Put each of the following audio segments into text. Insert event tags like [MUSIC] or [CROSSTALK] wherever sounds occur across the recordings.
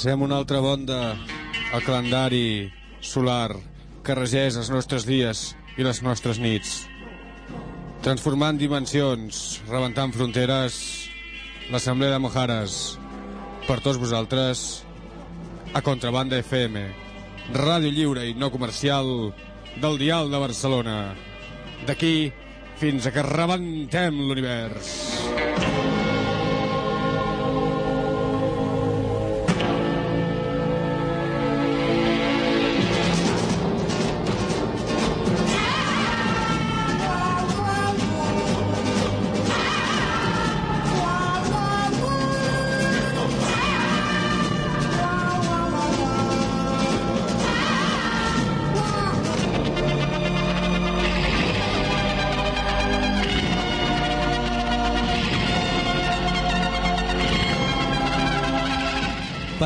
Passem una altra bonda al calendari solar que regeix els nostres dies i les nostres nits. Transformant dimensions, rebentant fronteres, l'Assemblea de Mojares, per tots vosaltres, a Contrabanda FM, ràdio lliure i no comercial del Dial de Barcelona. D'aquí fins a que rebentem l'univers.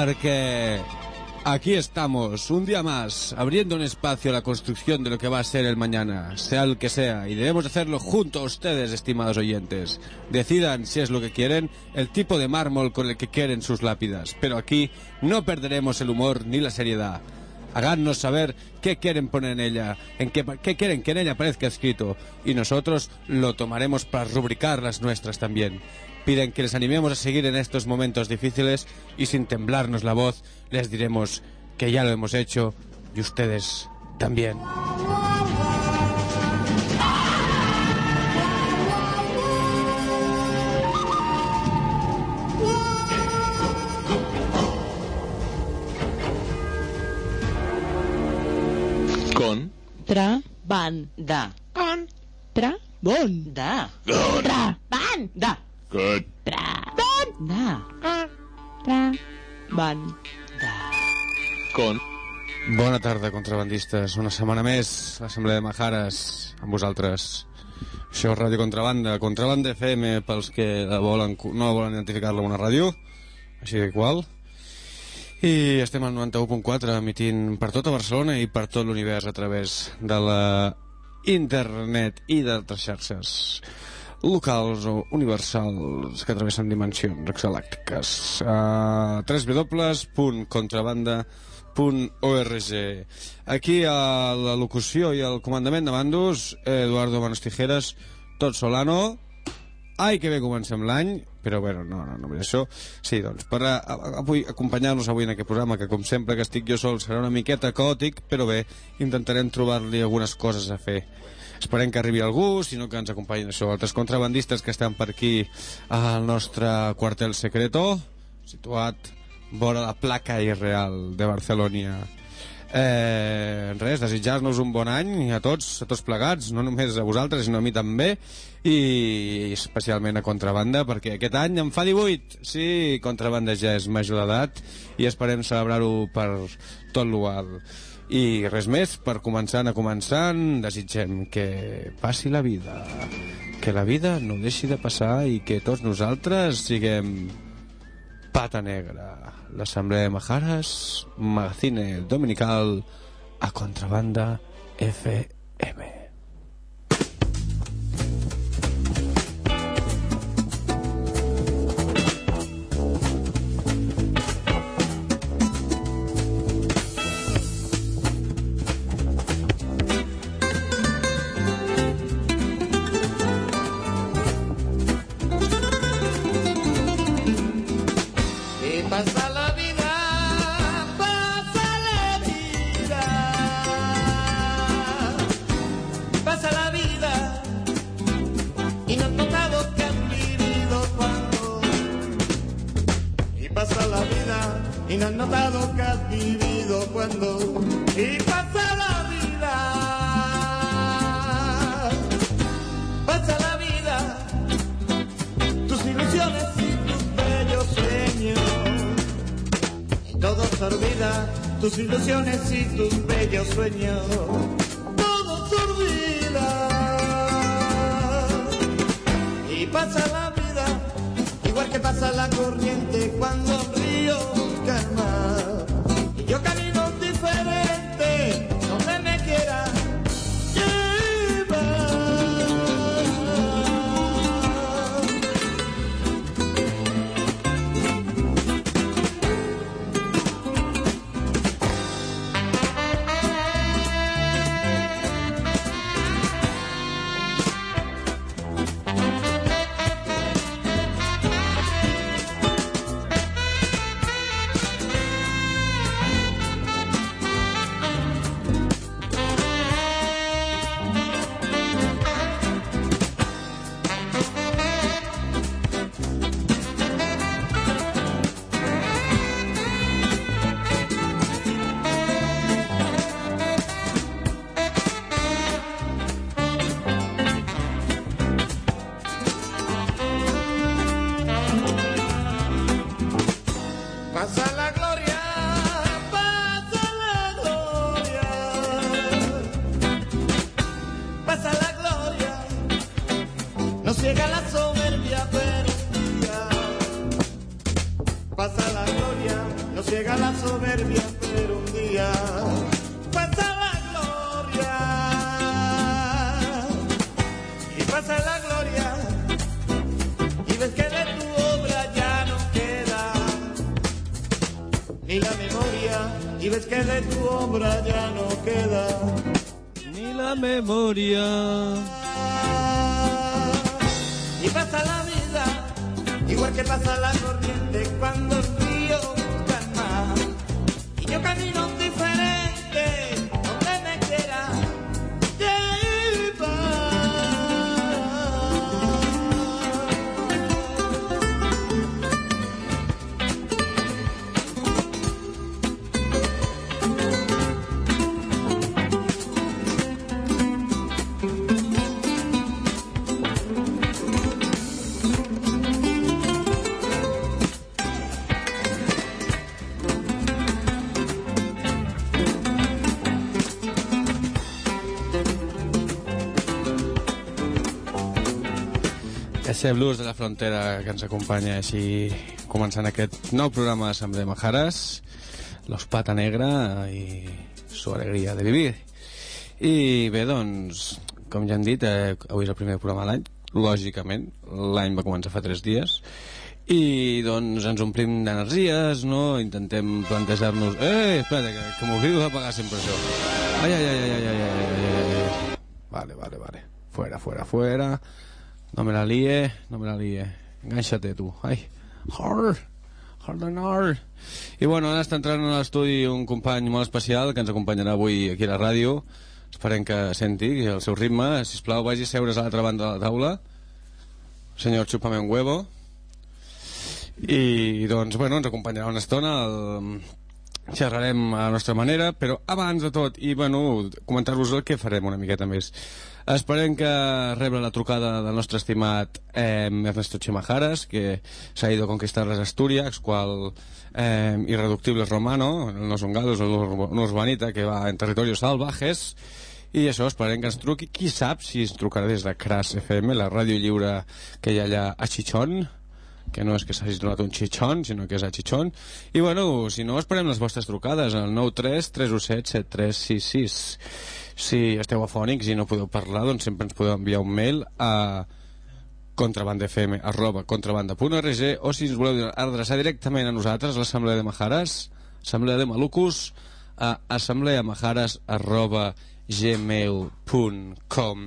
Porque aquí estamos, un día más, abriendo un espacio a la construcción de lo que va a ser el mañana, sea el que sea, y debemos hacerlo junto a ustedes, estimados oyentes. Decidan si es lo que quieren, el tipo de mármol con el que quieren sus lápidas, pero aquí no perderemos el humor ni la seriedad. Háganos saber qué quieren poner en ella, en qué, qué quieren que en ella aparezca escrito, y nosotros lo tomaremos para rubricar las nuestras también piden que les animemos a seguir en estos momentos difíciles y sin temblarnos la voz les diremos que ya lo hemos hecho y ustedes también. Con. Tra. Ban. Da. Con. Tra. Bon. Da. Tra. Ban. Da. Con. Tra. Ban. Da. Tra. Ban. Da. Con. Bona tarda, contrabandistes. Una setmana més, l'Assemblea de Majares, amb vosaltres. Això és Ràdio Contrabanda. Contrabanda FM, pels que la volen, no volen identificar-la amb una ràdio, així que igual. I estem al 91.4, emitint per tota Barcelona i per tot l'univers a través de la internet i d'altres xarxes locals o universals que travessen dimensions exalàctiques. Uh, www.contrabanda.org Aquí a la locució i al comandament de mandos, Eduardo Manos Tijeras, tot Solano. Ai, que bé comencem l'any, però bueno, no, no, només això. Sí, doncs, per a, a, avui acompanyar-nos avui en aquest programa, que com sempre que estic jo sol serà una miqueta caòtic, però bé, intentarem trobar-li algunes coses a fer. Esperem que arribi algú, si no que ens acompanyin això, altres contrabandistes que estan per aquí al nostre quartel secreto, situat vora la placa irreal de Barcelona. Eh, res, desitjar-nos un bon any a tots, a tots plegats, no només a vosaltres, sinó a mi també, i especialment a Contrabanda, perquè aquest any en fa 18. Sí, Contrabanda ja és major d'edat i esperem celebrar-ho per tot l'ual. I res més, per començar a començant, desitgem que passi la vida, que la vida no deixi de passar i que tots nosaltres siguem pata negra. L'Assemblea de Majares, magazine dominical a Contrabanda FM. Ese blues de la frontera que ens acompanya així començant aquest nou programa d'Assemblea Majares, Los Pata Negra i su alegria de vivir. I bé, doncs, com ja hem dit, eh, avui és el primer programa de l'any, lògicament, l'any va començar fa tres dies, i doncs ens omplim d'energies, no? Intentem plantejar-nos... Eh, espera, que, que m'oblido d'apagar sempre això. Ai, ai, ai, ai, ai, ai, ai, ai, ai, ai. Vale, vale, vale. Fuera, fuera, fuera. No me la líe, no me la líe. Enganxa't tu. Ai, and hard. I bueno, ara està entrant a l'estudi un company molt especial que ens acompanyarà avui aquí a la ràdio. Esperem que senti el seu ritme. Si plau, vagi a seure's a l'altra banda de la taula. Senyor, xupame un huevo. I doncs, bueno, ens acompanyarà una estona. El... Xerrarem a la nostra manera, però abans de tot, i bueno, comentar-vos el que farem una miqueta més. Esperem que rebre la trucada del nostre estimat eh, Ernesto Chimajaras, que s'ha ido a conquistar les Astúries, qual eh, irreductible romano, no és un galo, és un urbanita que va en territorios salvajes, i això, esperem que ens truqui. Qui sap si ens trucarà des de Crash FM, la ràdio lliure que hi ha allà a Chichón, que no és que s'hagi donat un xitxon, sinó que és a xitxon. I bueno, si no, esperem les vostres trucades al 93 317 7366. Si esteu afònics i no podeu parlar, doncs sempre ens podeu enviar un mail a contrabandafm arroba contrabanda.org o si ens voleu adreçar directament a nosaltres, l'Assemblea de Majares, Assemblea de Malucos, a assembleamajares arroba gmail.com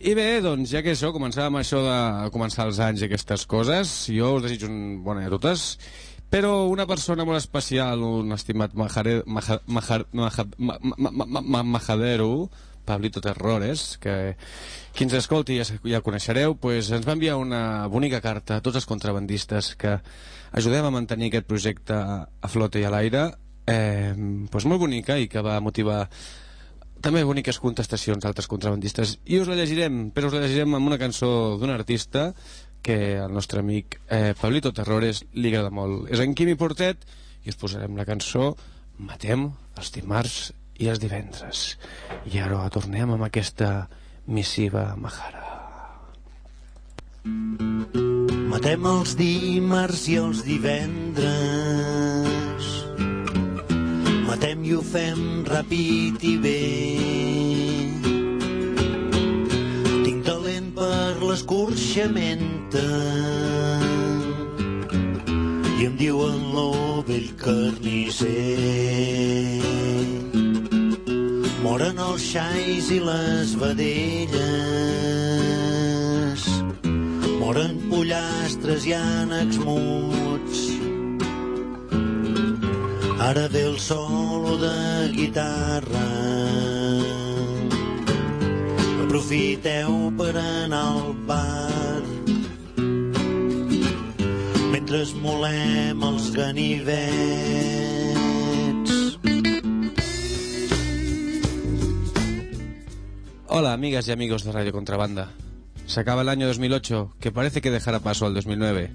i bé, doncs, ja que això, començàvem això de començar els anys i aquestes coses, jo us desitjo un bon any a totes, però una persona molt especial, un estimat majadero, Pablito Terrores, que qui ens escolti ja, ja coneixereu, pues, ens va enviar una bonica carta a tots els contrabandistes que ajudem a mantenir aquest projecte a flote i a l'aire, eh, pues molt bonica i que va motivar també boniques contestacions d'altres contrabandistes. I us la llegirem, però us la llegirem amb una cançó d'un artista que al nostre amic eh, Pablito Terrores li agrada molt. És en Quimi Portet i us posarem la cançó Matem els dimarts i els divendres. I ara tornem amb aquesta missiva Mahara. Matem els dimarts i els divendres matem i ho fem ràpid i bé. Per l'escorxamenta i em diuen lo vell carnisser. Moren els xais i les vedelles, moren pollastres i ànecs muts, Ara ve el solo de guitarra. Aprofiteu per anar al bar mentre els. Hola, amigas y amigos de Radio Contrabanda. Se acaba el año 2008, que parece que dejará paso al 2009.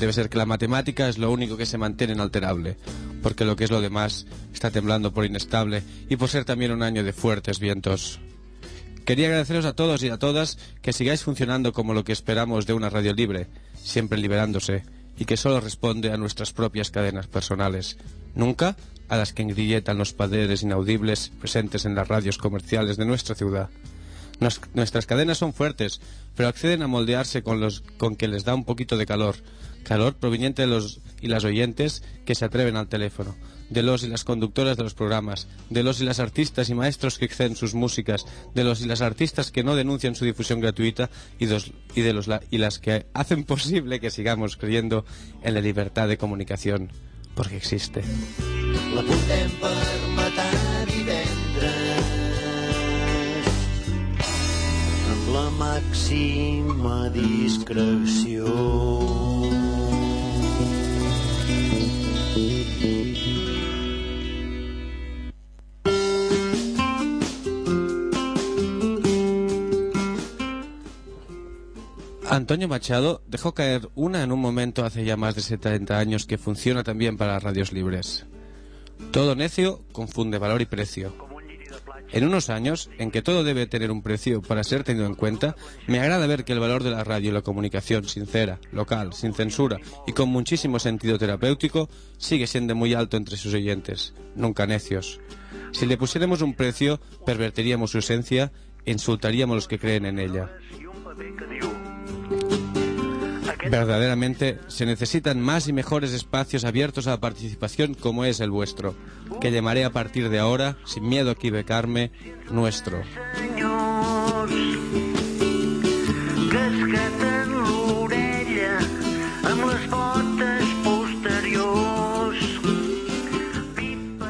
debe ser que la matemática es lo único que se mantiene inalterable, porque lo que es lo demás está temblando por inestable y por ser también un año de fuertes vientos. Quería agradeceros a todos y a todas que sigáis funcionando como lo que esperamos de una radio libre, siempre liberándose, y que solo responde a nuestras propias cadenas personales, nunca a las que engrilletan los poderes inaudibles presentes en las radios comerciales de nuestra ciudad. Nuestras cadenas son fuertes, pero acceden a moldearse con, los, con que les da un poquito de calor. Calor proveniente de los y las oyentes que se atreven al teléfono, de los y las conductoras de los programas, de los y las artistas y maestros que exceden sus músicas, de los y las artistas que no denuncian su difusión gratuita y, de los y las que hacen [LAUGHS] posible que sigamos creyendo en la libertad de comunicación, porque existe. La màxima. Antonio Machado dejó caer una en un momento hace ya más de 70 años que funciona también para radios libres. Todo necio confunde valor y precio. En unos años, en que todo debe tener un precio para ser tenido en cuenta, me agrada ver que el valor de la radio y la comunicación sincera, local, sin censura y con muchísimo sentido terapéutico sigue siendo muy alto entre sus oyentes, nunca necios. Si le pusiéramos un precio, pervertiríamos su esencia e insultaríamos a los que creen en ella. Verdaderamente se necesitan más y mejores espacios abiertos a la participación como es el vuestro, que llamaré a partir de ahora, sin miedo a equivocarme, nuestro.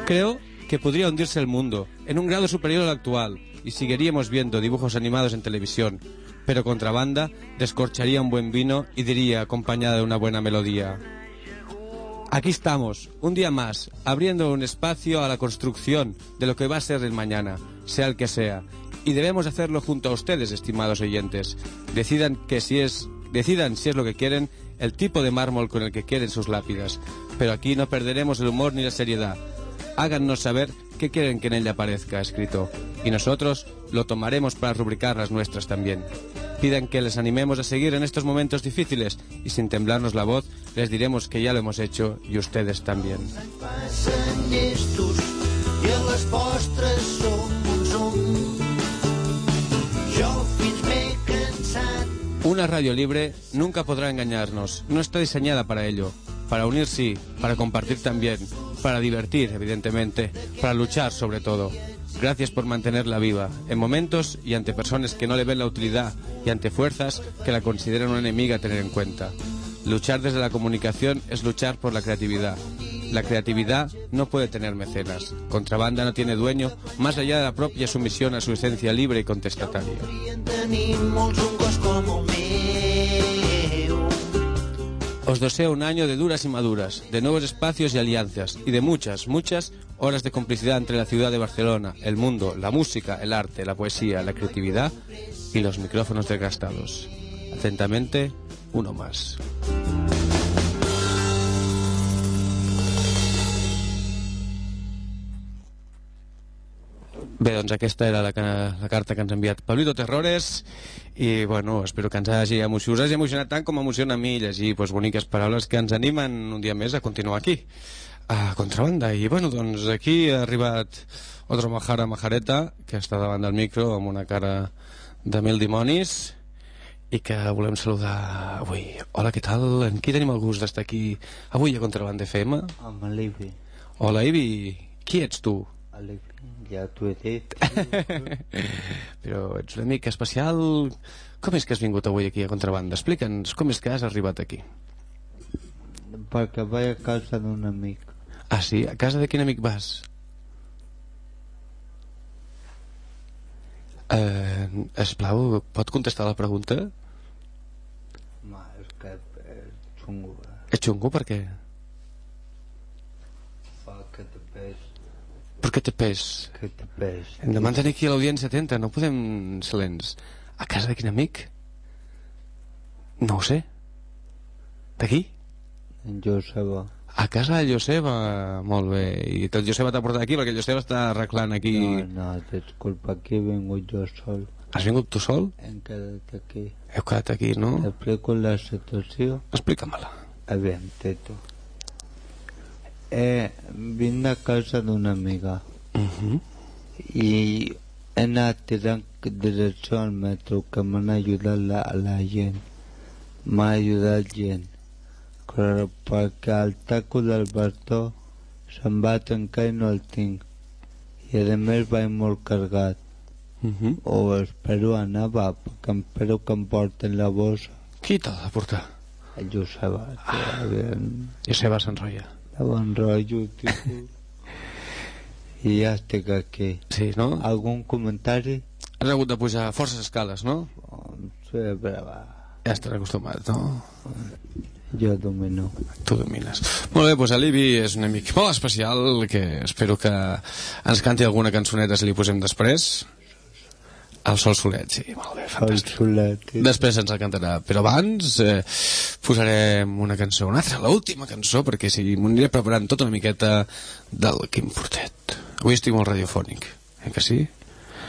Creo que podría hundirse el mundo en un grado superior al actual y seguiríamos viendo dibujos animados en televisión, pero contrabanda descorcharía un buen vino y diría acompañada de una buena melodía. Aquí estamos, un día más, abriendo un espacio a la construcción de lo que va a ser el mañana, sea el que sea. Y debemos hacerlo junto a ustedes, estimados oyentes. Decidan que si es, decidan si es lo que quieren, el tipo de mármol con el que quieren sus lápidas. Pero aquí no perderemos el humor ni la seriedad. Háganos saber qué quieren que en ella aparezca escrito. Y nosotros lo tomaremos para rubricar las nuestras también. Pidan que les animemos a seguir en estos momentos difíciles y sin temblarnos la voz les diremos que ya lo hemos hecho y ustedes también. Una radio libre nunca podrá engañarnos. No está diseñada para ello. Para unir sí, para compartir también, para divertir, evidentemente, para luchar sobre todo. Gracias por mantenerla viva, en momentos y ante personas que no le ven la utilidad y ante fuerzas que la consideran una enemiga a tener en cuenta. Luchar desde la comunicación es luchar por la creatividad. La creatividad no puede tener mecenas. Contrabanda no tiene dueño más allá de la propia sumisión a su esencia libre y contestataria. Os deseo un año de duras y maduras, de nuevos espacios y alianzas, y de muchas, muchas horas de complicidad entre la ciudad de Barcelona, el mundo, la música, el arte, la poesía, la creatividad y los micrófonos desgastados. Atentamente, uno más. Bé, doncs aquesta era la, la carta que ens ha enviat Pablito Terrores i, bueno, espero que ens hagi emocionat, us hagi emocionat tant com emociona a mi llegir pues, boniques paraules que ens animen un dia més a continuar aquí, a Contrabanda. I, bueno, doncs aquí ha arribat otro Majara Majareta, que està davant del micro amb una cara de mil dimonis i que volem saludar avui. Hola, què tal? En qui tenim el gust d'estar aquí avui a Contrabanda FM? Amb l'Ivi. Hola, Ivi. Qui ets tu? L'Ivi, ja t'ho he dit. [LAUGHS] Però ets una mica especial. Com és que has vingut avui aquí a Contrabanda? Explica'ns com és que has arribat aquí. Perquè vaig a casa d'un amic. Ah, sí? A casa de quin amic vas? Eh, esclau, pot contestar la pregunta? Ma, és que és xungo. eh? És xungo per què? Fa que te pes, Per què te pes? que te pes. Hem de mantenir aquí l'audiència atenta, no podem ser lents. A casa de quin amic? No ho sé. D'aquí? En Joseba. A casa de Joseba, molt bé. I el Joseba t'ha portat aquí perquè Joseba està arreglant aquí... No, no, disculpa, aquí he vingut jo sol. Has vingut tu sol? Hem quedat aquí. Heu quedat aquí, no? T'explico la situació. Explica-me-la. Aviam, Teto. Vinc de casa d'una amiga Uh -huh. i he anat tirant direcció al metro que m'han ajudat la, la gent. M'ha ajudat gent. Però perquè el taco del bastó se'm va trencar i no el tinc. I a més vaig molt carregat. Uh -huh. O espero anar, va, perquè espero que em porten la bossa. Qui t'ha de portar? El Joseba, ah. Joseba s'enrotlla. Bon rotllo, tipus. [LAUGHS] I ja estic aquí. Sí, no? Algun comentari? Has hagut de pujar forces escales, no? Oh, sí, però va, Ja estàs acostumat, no? jo domino. Tu domines. Molt bé, doncs l'Ibi és un amic molt especial que espero que ens canti alguna cançoneta si li posem després. El Sol Solet, sí, molt bé, El fantàstic. solet. Després ens el cantarà, però abans eh, posarem una cançó, una altra, l'última cançó, perquè si m'ho aniré preparant tota una miqueta del Quim Portet. Avui estic molt radiofònic, eh que sí?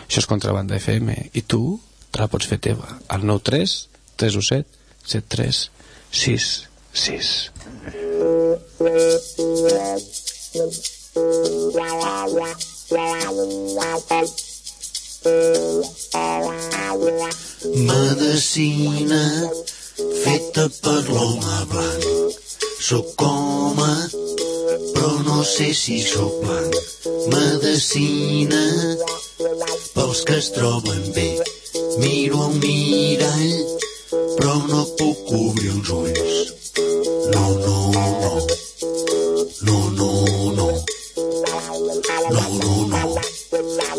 Això és Contrabanda FM, i tu te la pots fer teva, al 93 317 73 66. Medicina feta per l'home blanc. Soc home, però no sé si sóc blanc. Medicina pels que es troben bé. Miro al mirall, però no puc obrir els ulls. No, no, no. No, no, no. No, no,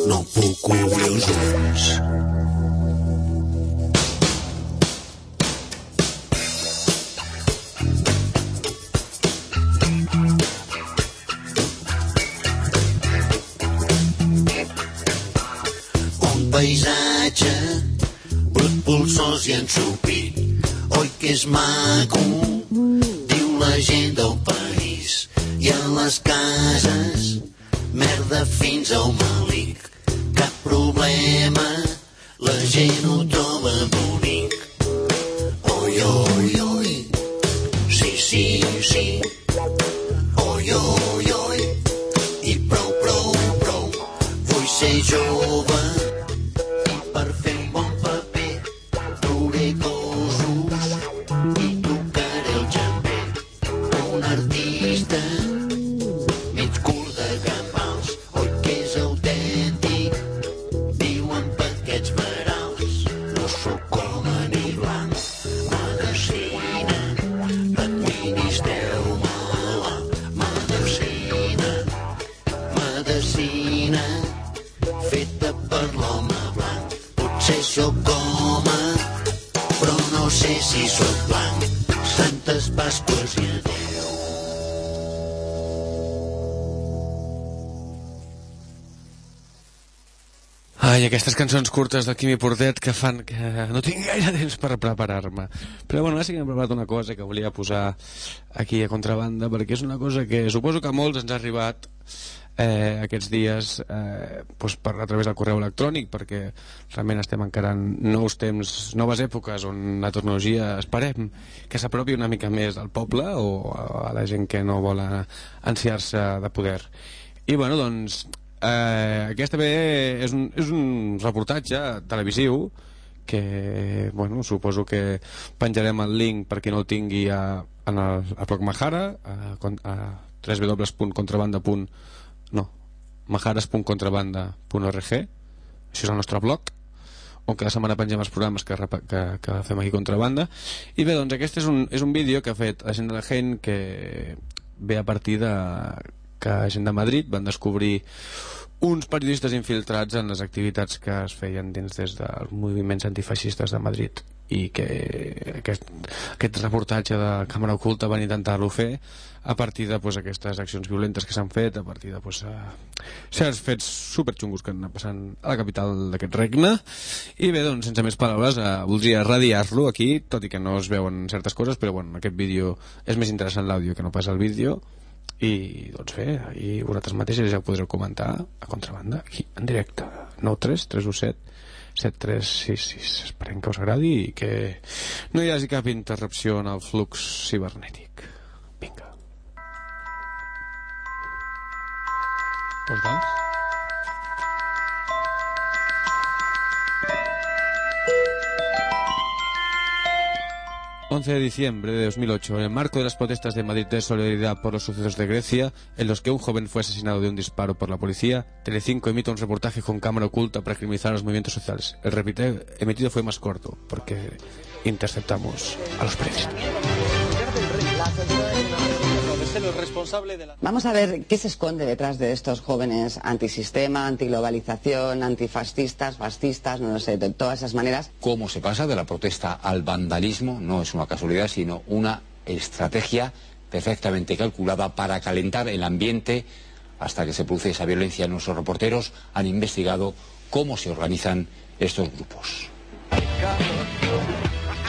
no. Puc obrir els ulls. paisatge brut, polsós i ensopit. Oi que és maco, diu la gent del país. I a les cases, merda fins al malic. Cap problema, la gent ho troba bonic. Oi, oi, oi, sí, sí, sí. Oi, oi, oi, i prou, prou, prou. Vull ser jove aquestes cançons curtes del Quimi Portet que fan que no tinc gaire temps per preparar-me. Però bueno, ara sí que hem preparat una cosa que volia posar aquí a contrabanda, perquè és una cosa que suposo que a molts ens ha arribat eh, aquests dies eh, doncs per a través del correu electrònic, perquè realment estem encarant nous temps, noves èpoques on la tecnologia esperem que s'apropi una mica més al poble o a, a la gent que no vol ansiar-se de poder. I bueno, doncs, eh, aquest també és un, és un reportatge televisiu que, bueno, suposo que penjarem el link per qui no el tingui a, en el, a Bloc Mahara, a, a www.contrabanda. no, mahares.contrabanda.org això és el nostre blog on cada setmana pengem els programes que, que, que fem aquí contrabanda i bé, doncs aquest és un, és un vídeo que ha fet la gent de la gent que ve a partir de que gent de Madrid van descobrir uns periodistes infiltrats en les activitats que es feien dins des dels moviments antifeixistes de Madrid i que aquest, aquest reportatge de càmera oculta van intentar-lo fer a partir de pues, aquestes accions violentes que s'han fet, a partir de pues, uh, certs fets superxungos que han anat passant a la capital d'aquest regne. I bé, doncs, sense més paraules, uh, voldria radiar-lo aquí, tot i que no es veuen certes coses, però bueno, aquest vídeo és més interessant l'àudio que no pas el vídeo, i doncs bé, ahir vosaltres mateixos ja ho podreu comentar a contrabanda, aquí, en directe. 93 317 7366 esperem que us agradi i que no hi hagi cap interrupció en el flux cibernètic. Vinga. Portals? 11 de diciembre de 2008, en el marco de las protestas de Madrid de solidaridad por los sucesos de Grecia, en los que un joven fue asesinado de un disparo por la policía, Telecinco emite un reportaje con cámara oculta para criminalizar los movimientos sociales. El repite- emitido fue más corto, porque interceptamos a los periodistas. Vamos a ver qué se esconde detrás de estos jóvenes antisistema, antiglobalización, antifascistas, fascistas, no lo sé, de todas esas maneras. cómo se pasa de la protesta al vandalismo no es una casualidad, sino una estrategia perfectamente calculada para calentar el ambiente hasta que se produce esa violencia. Nuestros reporteros han investigado cómo se organizan estos grupos.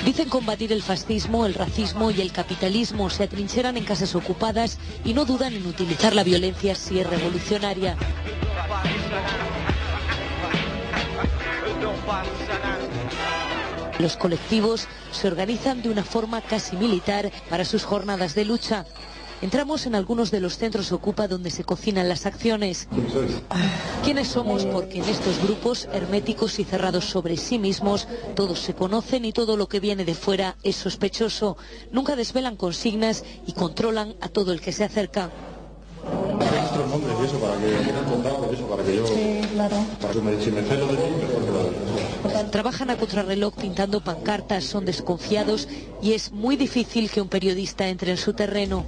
Dicen combatir el fascismo, el racismo y el capitalismo. Se atrincheran en casas ocupadas y no dudan en utilizar la violencia si es revolucionaria. Los colectivos se organizan de una forma casi militar para sus jornadas de lucha. Entramos en algunos de los centros Ocupa donde se cocinan las acciones. ¿Quiénes somos? Porque en estos grupos herméticos y cerrados sobre sí mismos, todos se conocen y todo lo que viene de fuera es sospechoso. Nunca desvelan consignas y controlan a todo el que se acerca. Nombres y eso para que tengan contado y eso para que yo para que me, si me celo de mí mejor que lo de Trabajan a contrarreloj pintando pancartas, son desconfiados y es muy difícil que un periodista entre en su terreno.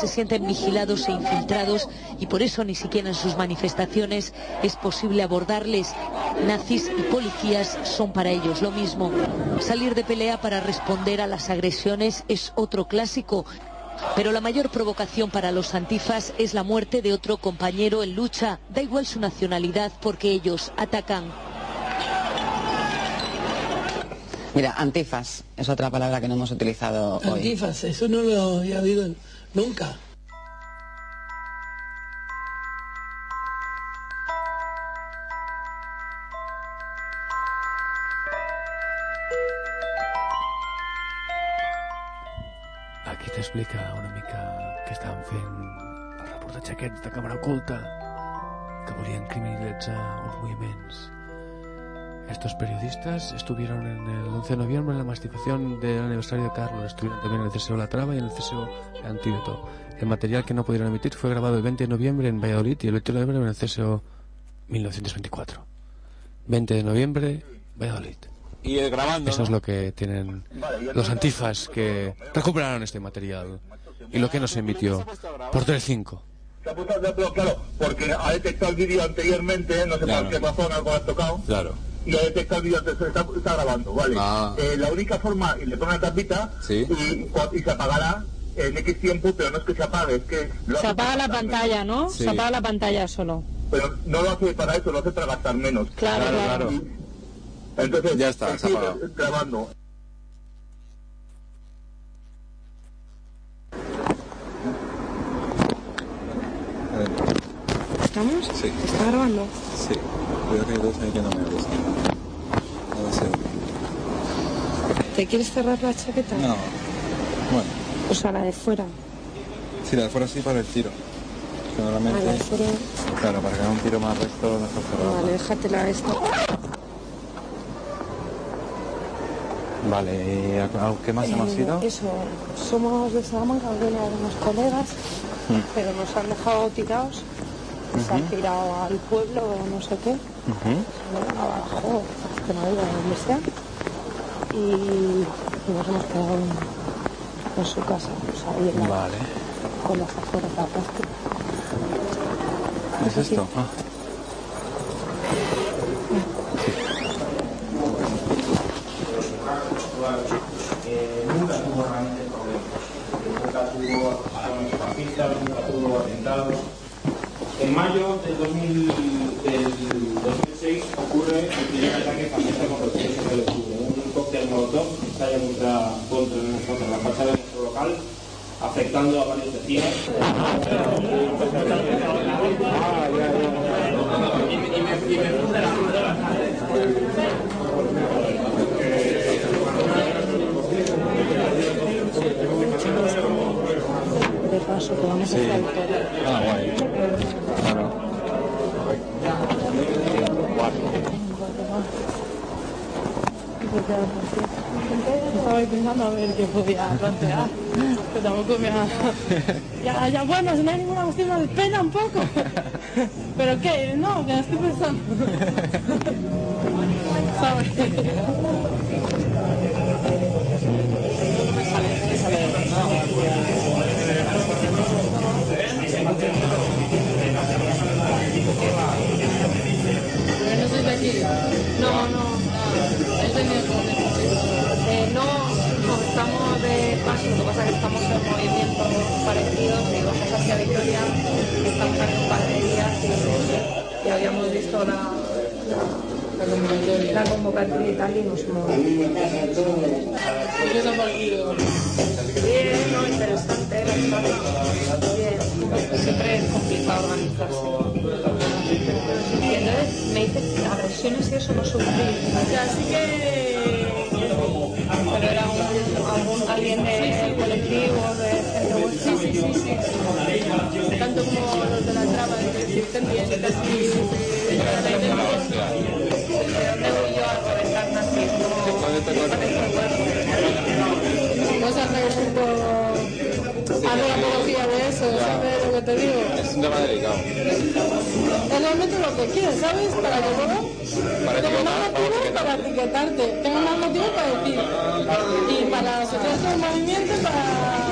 Se sienten vigilados e infiltrados y por eso ni siquiera en sus manifestaciones es posible abordarles. Nazis y policías son para ellos lo mismo. Salir de pelea para responder a las agresiones es otro clásico. Pero la mayor provocación para los antifas es la muerte de otro compañero en lucha. Da igual su nacionalidad porque ellos atacan. Mira, antifas es otra palabra que no hemos utilizado hoy. Antifas, eso no lo había oído nunca. Aquí t'explica una mica què estaven fent el reportatge aquests de càmera oculta que volien criminalitzar uns moviments. Estos periodistas estuvieron en el 11 de noviembre en la manifestación del aniversario de Carlos. Estuvieron también en el CSO La Traba y en el CSO Antídoto. El material que no pudieron emitir fue grabado el 20 de noviembre en Valladolid y el 20 de noviembre en el CSO 1924. 20 de noviembre, Valladolid. Y el grabando. Eso es lo que tienen los antifas que recuperaron este material y lo que nos emitió por Telecinco. Se ha puesto el dedo, claro, porque ha detectado el vídeo anteriormente, no sé Claro. por qué razón, algo ha tocado, Claro. y ha detectado el vídeo antes, está, está grabando, ¿vale? Ah. Eh, la única forma, y le pone una tapita, Sí. y, se apagará en X tiempo, pero no es que se apague, es que... lo Se hace apaga la pantalla, menos. ¿no? Sí. Se apaga la pantalla solo. Pero no lo hace para eso, lo hace para gastar menos. Claro, Claro, claro. claro. Y- Entonces, Ya está, se ha grabando. ¿Estamos? Sí. ¿Está grabando? Sí. Cuidado que hay dos ahí que no me gustan. Ahora sí. ¿Te quieres cerrar la chaqueta? No. Bueno, O sea, la de fuera. si la de fuera sí para el tiro. Que A normalmente. la de fuera. Claro, para que haga un tiro más recto no está cerrado. Vale, déjatela esta. Vale, ¿y a- a- ¿qué más hemos Eh, ido? Eso, somos de Salamanca, vienen unos colegas, Mm. pero nos han dejado tirados. Se han tirado al pueblo o no sé qué, Ujú. abajo, que no digo, donde sea. Y, y nos hemos quedado en, en su casa, sea, ahí en la, Vale. con las afueras de la plástica. ¿Es esto? Ah. hubo acciones fascistas, nunca hubo atentados. En mayo del, 2000 del 2006 ocurre el primer ataque fascista contra el proceso de octubre. Un cóctel molotov que estalla contra, contra, contra la fachada de nuestro local, afectando a varios vecinos. De paso, que vamos Sí. Ah. Estaba pensando a ver qué podía plantear. Que tampoco me ha... [LAUGHS] Ya, ya bueno, si no hay ninguna cuestión me pena un poco. [LAUGHS] ¿Pero qué? No, que estoy pensando. [LAUGHS] ¿Sabes? De paso, lo que pasa es que estamos en movimientos parecidos y vamos hacia Victoria, estamos aquí un par de días y, y habíamos visto la, la, la convocatoria. Y tal y nos hemos... ¿Qué te ha parecido? Bien, no, interesante, la verdad. Bien, siempre es complicado organizarse. Y entonces me dices que agresiones y eso no sufrí. O sea, sí que... de colectivo, de centro. Sí, sí, sí, sí. Tanto como los de la trama, de estén bien, casi... ¿De yo algo de estar se un poco... Hazme la apología de eso, ¿sabes lo que te digo? Es un tema delicado. Es realmente lo que quieres, ¿sabes? Para que luego Para tengo más motivos para etiquetarte, tengo más motivos para decir. Y para asociarte al movimiento, para,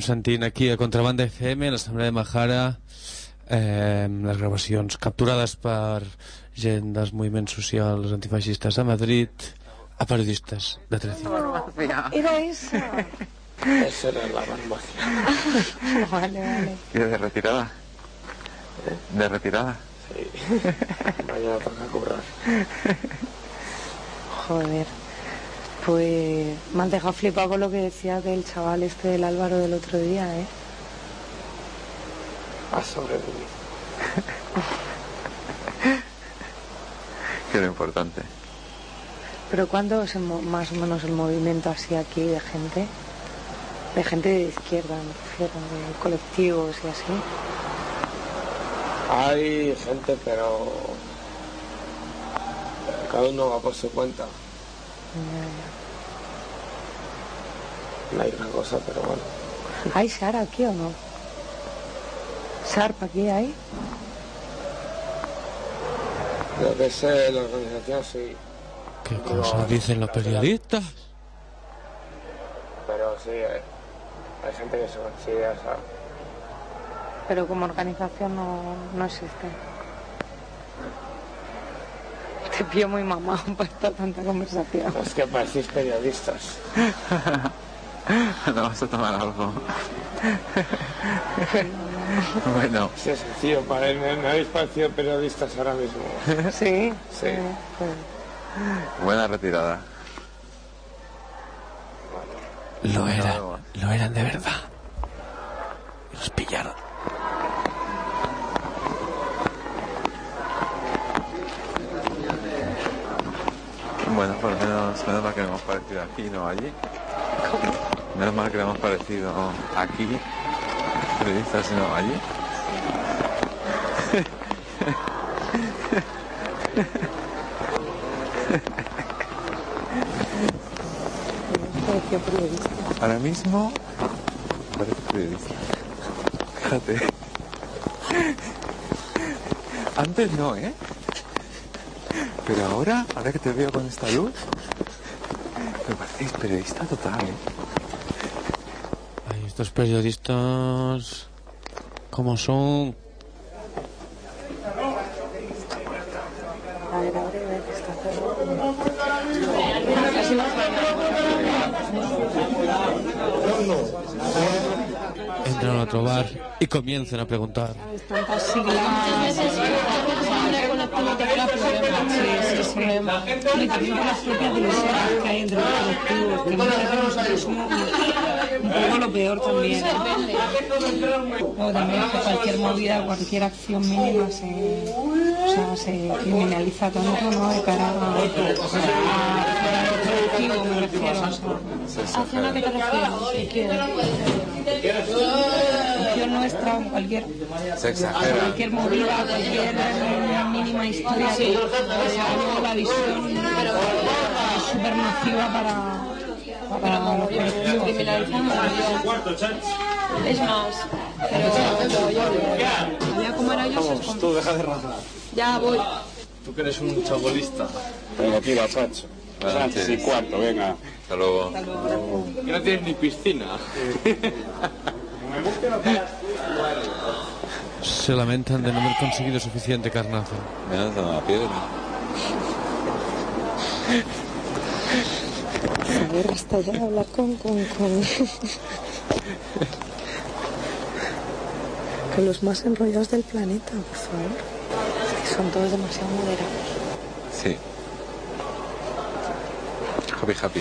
Estem sentint aquí a Contrabanda FM, l'Assemblea de Mahara, eh, les gravacions capturades per gent dels moviments socials antifeixistes a Madrid, a periodistes de 13. Era esa. Esa era la farmacia. [LAUGHS] Vale, vale. ¿Y de retirada? ¿De retirada? Sí. Mañana toca currar. Joder. Pues me han dejado flipado con lo que decía del chaval este del Álvaro del otro día, ¿eh? A sobrevivir. [LAUGHS] Que es lo importante. Pero ¿cuándo es más o menos el movimiento así aquí de gente? De gente de izquierda, me refiero, de colectivos y así. Hay gente, pero cada uno va por su cuenta. No hay gran cosa, pero bueno. ¿Hay SAR aquí o no? ¿SARP aquí hay? Lo que sé, la organización sí, ¿Qué cosa dicen los periodistas? pero sí, hay, hay gente que se considera. Pero como organización no, no existe. [LAUGHS] Te pillo muy mamado [LAUGHS] para esta tanta conversación. Es que parecéis periodistas. [LAUGHS] ¿No vas a tomar algo? bueno. Sí, es sencillo, me, me habéis parecido periodistas ahora mismo. Sí. Sí. Buena retirada. Lo era. Nada más. lo eran de verdad. Los pillaron. Bueno, por lo menos, menos mal que no hemos parecido aquí, no allí. Menos mal que no hemos parecido aquí, periodistas, sino allí. Ahora mismo parece periodista. Fíjate. Antes no, ¿eh? Pero ahora, ahora que te veo con esta luz, me parecéis periodista total, ¿eh? Ay, estos periodistas... ¿Cómo son? A ver, abre, a ver, que está Entran a otro bar y comienzan a preguntar siglas. Sí, también por las propias divisiones que hay entre los colectivos, que muchas veces nosotros somos un poco lo peor también. O también que cualquier movida, cualquier acción mínima se, o sea, se criminaliza tanto, ¿no? De cara a, colectivo, me refiero. O sea, ¿Acción a qué te refieres? Nuestra, o cualquier cualquier movida, cualquier eh, mínima historia que sea la visión supernociva para, para los colectivos. Es más, pero había como era yo, se tú deja de razar. ya voy. Tú que eres un chabolista. Venga, tira, Pacho. Sánchez y cuarto, venga. Hasta luego. Que no tienes ni piscina. [LAUGHS] Se lamentan de no haber conseguido suficiente carnaza. Me han dado una piedra. A ver, hasta ya hablar con, con, con, con los más enrollados del planeta, por favor. Que son todos demasiado moderados. Sí. Happy, happy.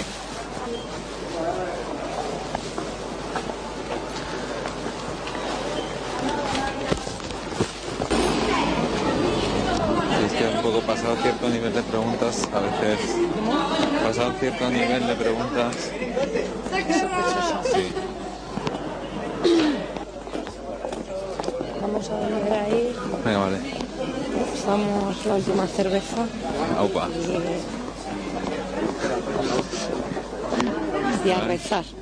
Sí, pasado cierto nivel de preguntas, a veces pasado cierto nivel de preguntas. Sí. Vamos a volver a ir, Venga, vale. usamos la última cerveza y, y a rezar. [LAUGHS]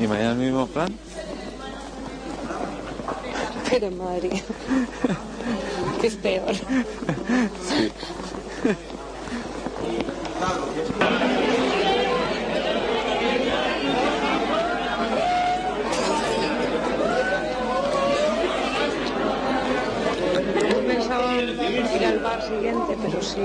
¿Y mañana el mismo plan? Pero madre, que [LAUGHS] es peor. Sí. Pensaba ir al bar siguiente, pero sí.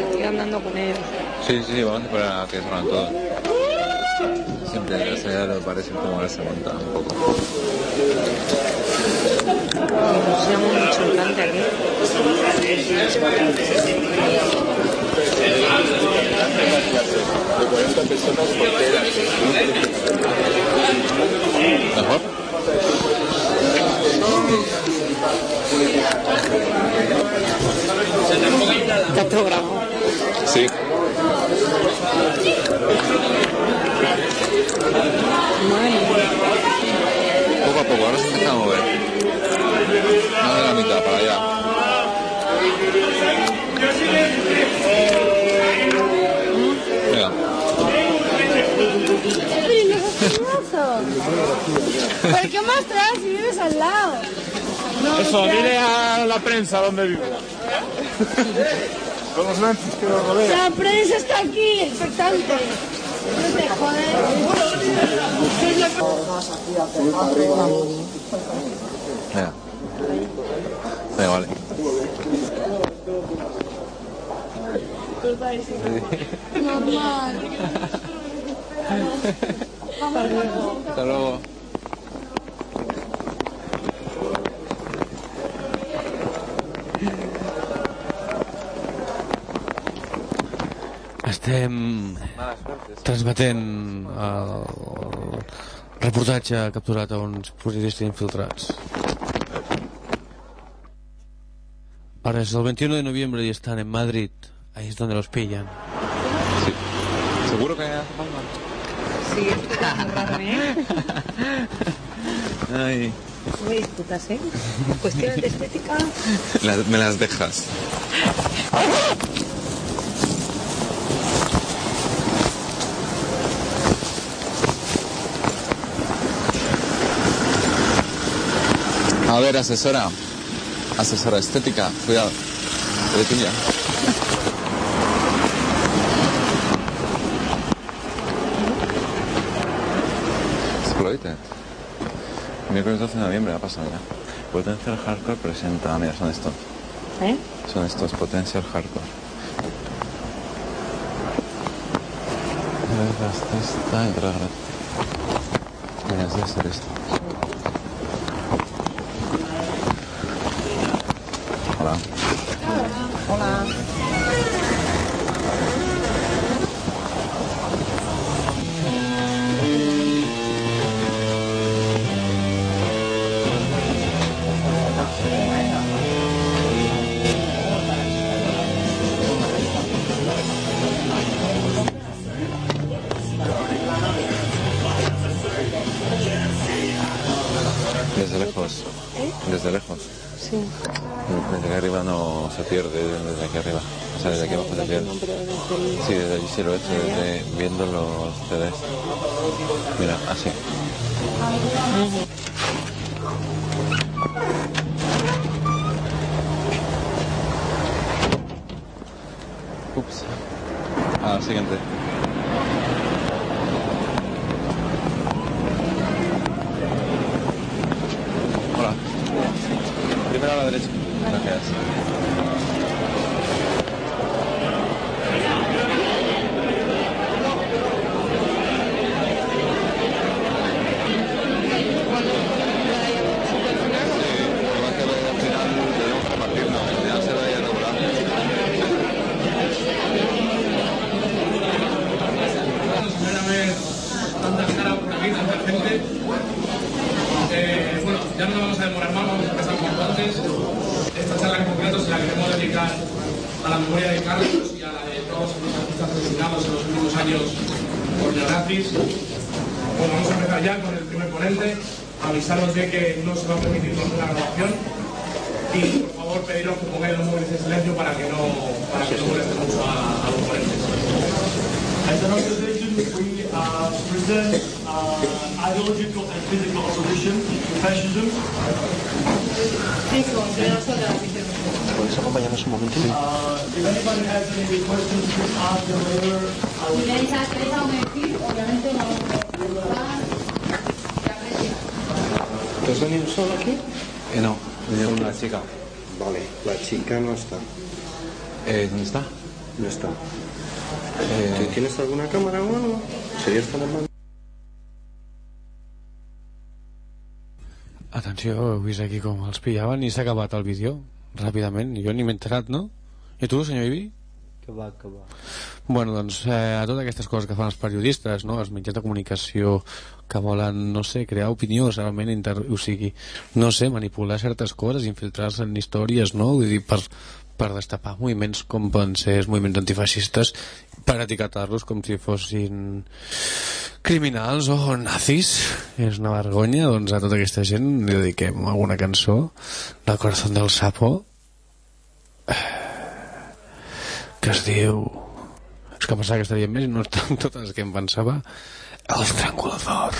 Estoy andando con ellos. Sí, sí, vamos a esperar a que salgan todos. Siempre lo parece como la segunda un poco. Mucho el aquí. De 40 personas ¿Mejor? Está todo grabado. Sí. Poco a poco, ahora se empieza a mover. No de la mitad, para allá. Venga. ¿Por qué más atrás si vives al lado? Eso, dile a la prensa dónde vivo. [LAUGHS] Con los lances que lo rodean. La prensa está aquí, expectante. No te Venga. Venga, vale. Normal. [LAUGHS] Hasta luego. Estem transmetent el reportatge capturat a uns periodistes infiltrats. Ahora es el 21 de noviembre y están en Madrid. Ahí es donde los pillan. ¿Seguro que hace falta? Sí, esto es muy raro, ¿eh? [LAUGHS] Ay, No me disputas, ¿eh? Cuestiones de estética. las- me las dejas. [LAUGHS] A ver, asesora. Asesora estética, cuidado. Te pilla. Exploited. Miércoles 12 de noviembre, ha pasado ya. Potential Hardcore presenta. Mira, son estos. ¿Eh? Son estos, Potential Hardcore. Esta entrada gratis. Mira, debe ser esto. Sí, desde allí sí lo he hecho, desde viendo los CDs. Mira, así. Ups. Ah, siguiente. Hola. Primero a la derecha. Gracias. primera vez tanta cara por aquí, tanta gente. Eh, bueno, ya no nos vamos a demorar más, vamos a empezar cuanto antes. Esta charla en concreto se la queremos dedicar a la memoria de Carlos y a la de todos los artistas asesinados en los últimos años por neonazis. Pues vamos a empezar ya con el primer ponente. Avisaros de que no se va a permitir ninguna grabación. Y por favor pediros que pongáis los móviles en silencio para que no, para que no molesten mucho a, a los ponentes. As an organization, we uh, present uh, ideological and physical opposition to fascism. ¿Puedes acompañarnos un momento? Uh, if anybody has any questions, please ask them later. I will- ¿Tú has venido solo aquí? Eh, no, venía con una chica. Vale, la chica no está. Eh, ¿Dónde está? No está. Eh, ¿Tú ¿Tienes alguna cámara o algo? ¿Serías tan amable? Atenció, heu vist aquí com els pillaven i s'ha acabat el vídeo ràpidament. Jo ni m'he enterat, no? I tu, senyor Ibi? Que va, que va. Bueno, doncs eh, a totes aquestes coses que fan els periodistes, no? els mitjans de comunicació que volen, no sé, crear opinió realment, inter... o sigui, no sé, manipular certes coses, infiltrar-se en històries, no? Vull dir, per, per destapar moviments com poden ser els moviments antifeixistes, per etiquetar-los com si fossin criminals o nazis. És una vergonya, doncs a tota aquesta gent li dediquem alguna cançó, La corazón del sapo, que es diu és que pensava que estarien més i no estan [LAUGHS] totes que em pensava El estrangulador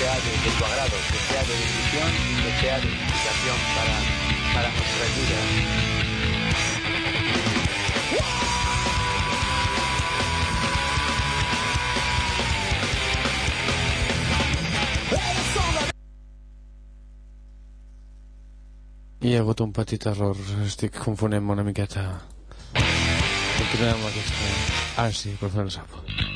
sea de, de tu agrado, que sea de bendición, que sea de inspiración para, para nuestras vidas. Hi ha hagut un petit error, estic confonent una miqueta. Continuem amb aquesta... Ah, sí, per fer el sapo.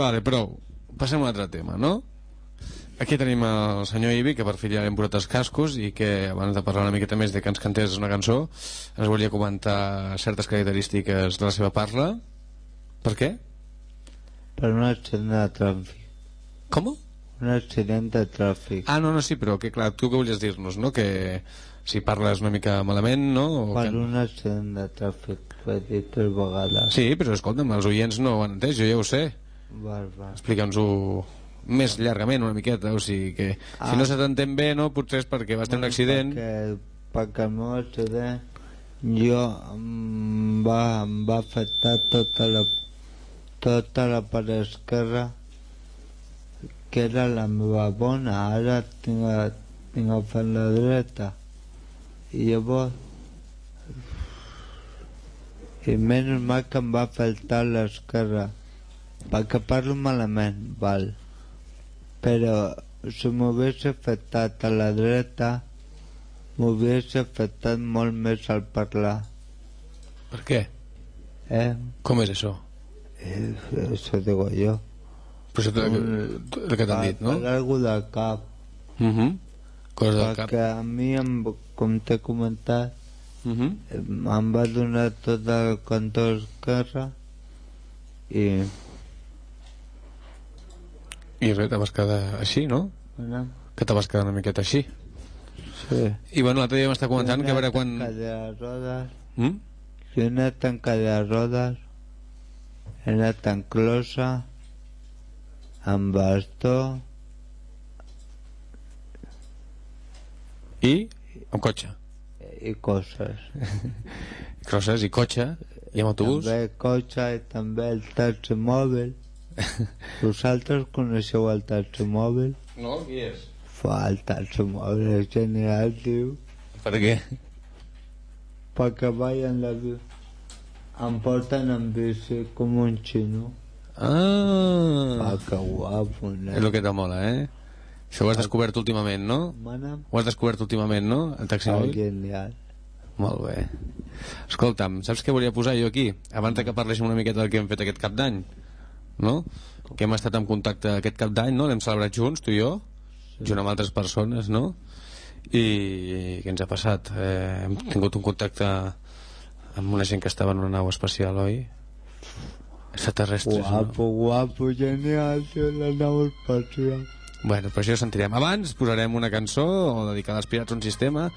Vale, prou. Passem a un altre tema, no? Aquí tenim el senyor Ibi, que per fi ja li hem posat els cascos i que abans de parlar una miqueta més de que ens cantés una cançó ens volia comentar certes característiques de la seva parla. Per què? Per un accident de tràfic. Com? Un accident de tràfic. Ah, no, no, sí, però que clar, tu què volies dir-nos, no? Que si parles una mica malament, no? O Per que... un accident de tràfic, ho he dit tres vegades. Sí, però escolta'm, els oients no ho han entès, jo ja ho sé. Explica'ns-ho més llargament una miqueta, o sigui que si Ah. no se t'entén bé, no, potser és perquè vas tenir un accident. Perquè, perquè el meu accident jo em va, em va afectar tota la, tota la part esquerra que era la meva bona, ara tinc, tinc a fer la dreta. I llavors i menys mal que em va faltar l'esquerra perquè parlo malament, val però si m'hagués afectat a la dreta m'hagués afectat molt més al parlar Per què? eh? Com és això? Eh, eso digo yo Però això el, el que t'han dit, no? per algo del cap Uh -huh. Del cap. perquè a mi em, com t'he comentat Uh -huh. em va donar tot el cantó esquerre i I res, te vas quedar així, no? bueno, Que te vas quedar una miqueta així. sí. I bueno, l'altre dia m'està comentant que a veure quan... De rodes Mm? i una tanca de rodes una tanclosa amb bastó I amb cotxe. i coses [LAUGHS] Crosses i cotxe i amb autobús. també cotxe i també el taxi mòbil [LAUGHS] vosaltres coneixeu el taxi mòbil? No, qui és? Fa, el taxi mòbil és genial, tio Per què? perquè vaig en la bici em porten en bici com un xino Ah! ah, que guapo, És el que te mola, eh? Això ho has descobert últimament, no? Mana, Ho has descobert últimament, no? El taxi mòbil? genial Molt bé. Escolta'm, saps què volia posar jo aquí? Abans de que parléssim una miqueta del que hem fet aquest cap d'any, no? Que hem estat en contacte aquest cap d'any, no? L'hem celebrat junts, tu i jo, junt amb altres persones, no? I què ens ha passat? Eh, hem tingut un contacte amb una gent que estava en una nau espacial, oi? Extraterrestres, no? guapo, guapo, genial la nau espacial Bueno, però això ho sentirem. Abans posarem una cançó dedicada als Pirats un sistema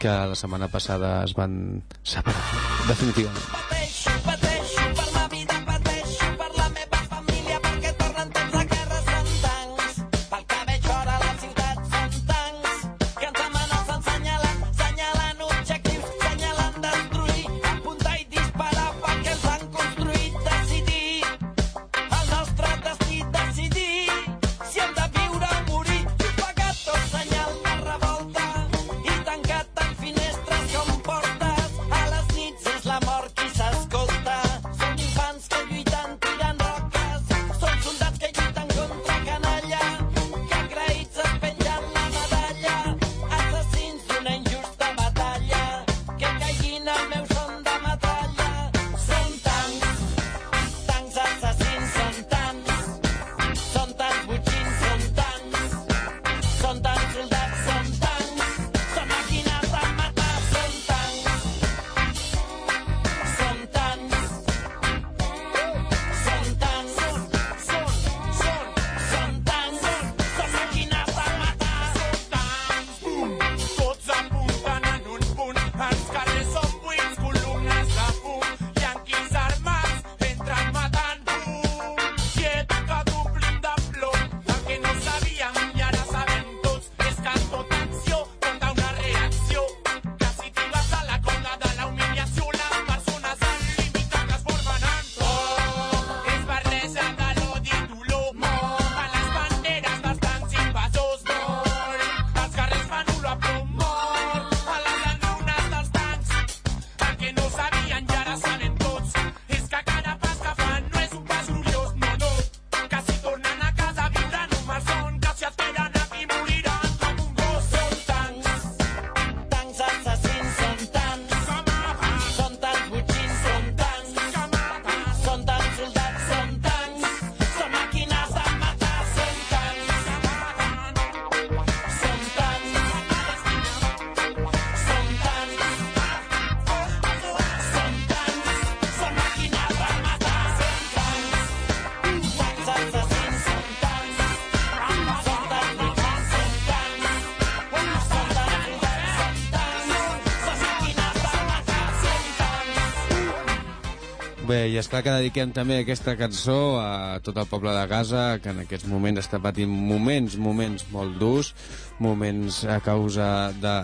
que la setmana passada es van separar, definitivament. I és clar que dediquem també aquesta cançó a tot el poble de Gaza, que en aquests moments està patint moments, moments molt durs, moments a causa de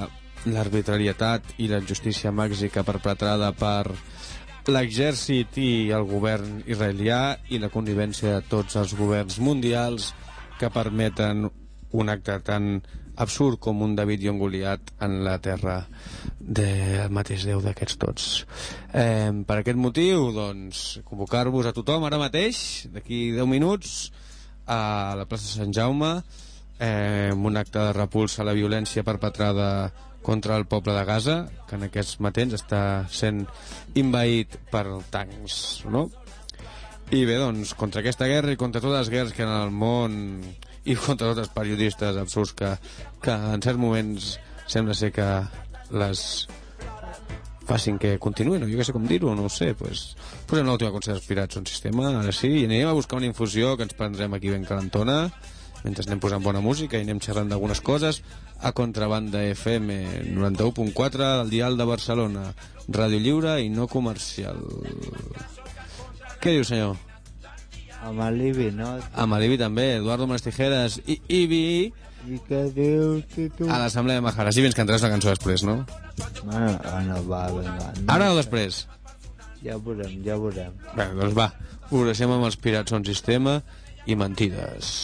l'arbitrarietat i la injustícia màxica perpetrada per l'exèrcit i el govern israelià i la convivència de tots els governs mundials que permeten un acte tan absurd com un David i un Goliat en la terra del mateix Déu d'aquests tots. Eh, per aquest motiu, doncs, convocar-vos a tothom ara mateix, d'aquí 10 minuts, a la plaça Sant Jaume, eh, amb un acte de repulsa a la violència perpetrada contra el poble de Gaza, que en aquests matins està sent invaït per tancs, no? I bé, doncs, contra aquesta guerra i contra totes les guerres que en el món i contra tots els periodistes absurds que, que en certs moments sembla ser que les facin que continuïn, o jo que sé com dir-ho, no ho sé, pues, posem l'última consell aspirats un sistema, ara sí, i anem a buscar una infusió que ens prendrem aquí ben calentona, mentre anem posant bona música i anem xerrant d'algunes coses, a Contrabanda FM 91.4 del dial de Barcelona, ràdio lliure i no comercial. Què diu, senyor? Amb l'Ibi, no? Amb l'Ibi també, Eduardo Mas Tijeras i Ibi I què dius, tu? a l'Assemblea de Majaras. I ens cantaràs la cançó després, no? Bueno, bueno, va, vinga. Ara o després? Ja veurem, ja veurem. Bé, doncs va, ho deixem amb els Pirats Son Sistema i Mentides.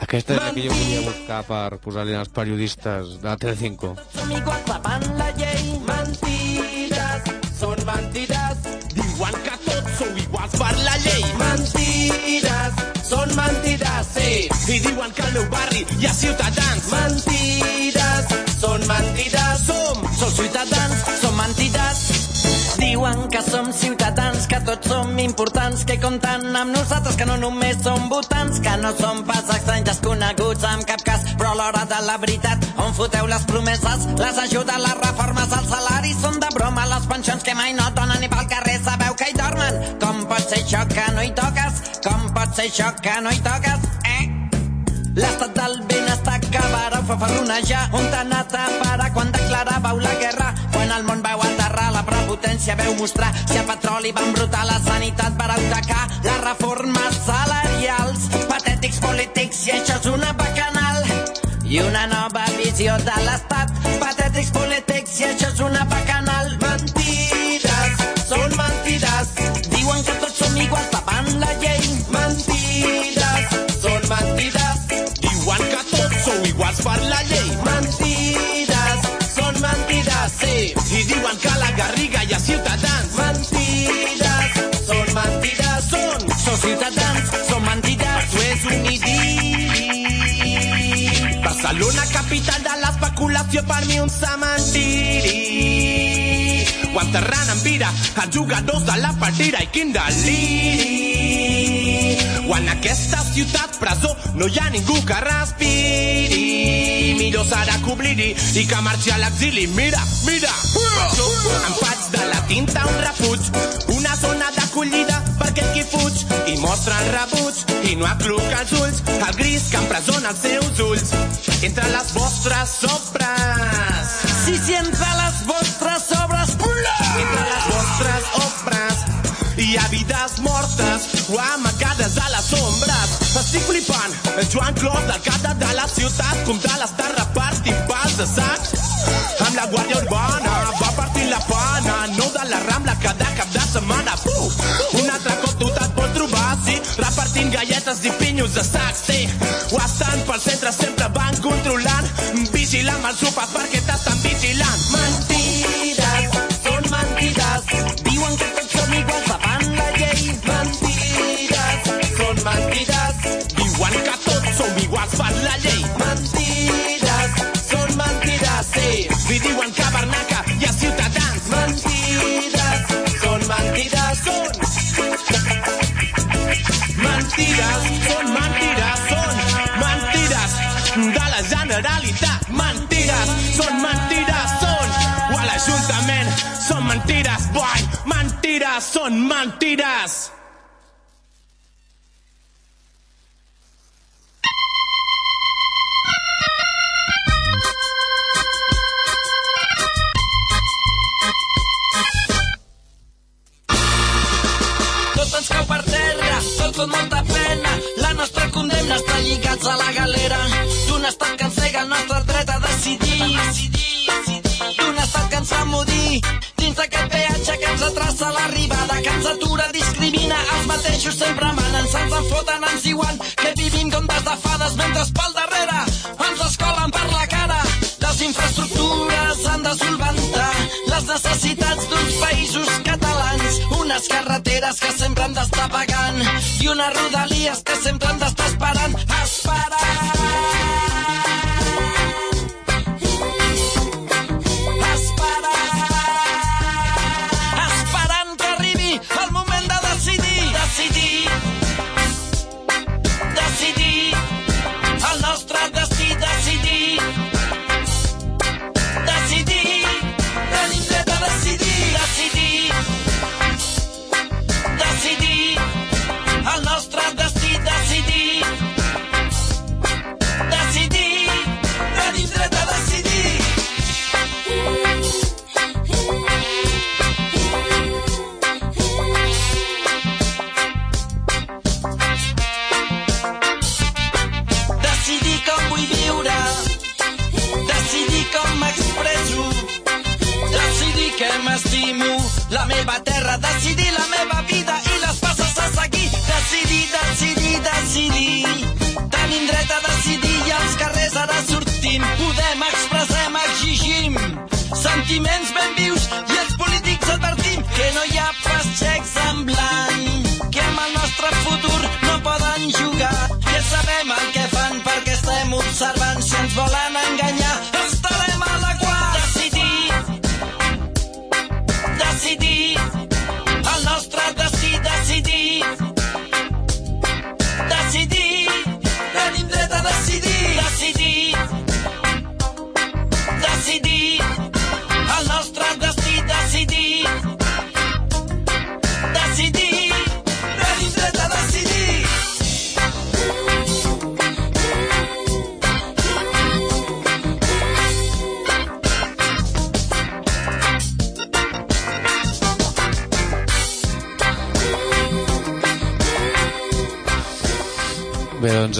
Aquesta és la que jo volia buscar per posar-li als periodistes de Telecinco. Som iguals davant la llei, mentides, sí. I diuen que al meu barri hi ha ciutadans, mentides, són mentides. Som, som ciutadans, som mentides. Diuen que som ciutadans, que tots som importants, que compten amb nosaltres, que no només som votants, que no som pas estranys desconeguts en cap cas, però a l'hora de la veritat, on foteu les promeses, les ajudes, les reformes, els salaris són de broma, les pensions que mai no donen ni pel carrer sabeu que hi dormen. Com pot ser això que no hi toques? Com pot ser això que no hi toques? Eh? L'estat del benestar que vareu fer ferronejar on t'ha anat a parar quan declaràveu la guerra. Quan el món veu aterrar la prepotència veu mostrar si el petroli va embrutar la sanitat per atacar les reformes salarials. Patètics polítics i això és una bacanal. I una nova visió de l'estat. Patètics polítics i això és una bacanal per la llei mentides són mentides sí. I diuen que a la Garriga hi ha ciutadans. Mentides són mentides són són ciutadans són mentides o és un idili Barcelona capital de l'especulació per mi un cementiri o enterrant en vida els jugadors de la partida i quin deliri. En aquesta ciutat presó no hi ha ningú que respiri. Millor serà que oblidi i que marxi a l'exili. Mira, mira em faig de la tinta un refuig una zona d'acollida per aquell qui fuig i mostra el rebuig i no acluca els ulls el gris que empresona els seus ulls. Entre les vostres sobres sí, sí, entre les vostres sobres entre les vostres obres hi ha vides mortes o amagades a les ombres. Estic flipant, el Joan Clos, l'alcalde de la ciutat, com de l'està repartint pals de sacs. Amb la Guàrdia Urbana va partint la pana, nou de la Rambla cada cap de setmana. Puh! Un altre cop tu te't pots trobar, sí, repartint galletes i pinyos de sacs, sí. O estan pel centre sempre van controlant, vigilant els sopars perquè mentides, són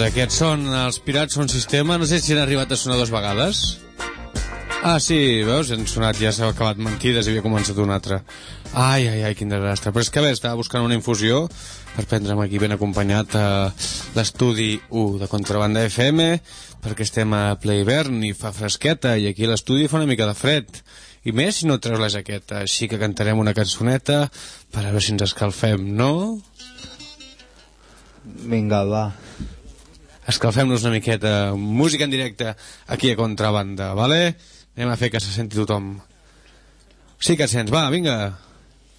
aquests són els Pirats són sistema. No sé si han arribat a sonar dues vegades. Ah, sí, veus? Han sonat, ja s'ha acabat mentides i havia començat un altre. Ai, ai, ai, quin desastre. Però és que bé, estava buscant una infusió per prendre'm aquí ben acompanyat a l'estudi 1 de Contrabanda FM, perquè estem a ple hivern i fa fresqueta, i aquí l'estudi fa una mica de fred. I més si no treus la jaqueta, així que cantarem una cançoneta per a veure si ens escalfem, no? Vinga, va. Escalfem-nos una miqueta. Música en directe aquí a Contrabanda, vale? Anem a fer que se senti tothom. Sí que sents, va, vinga.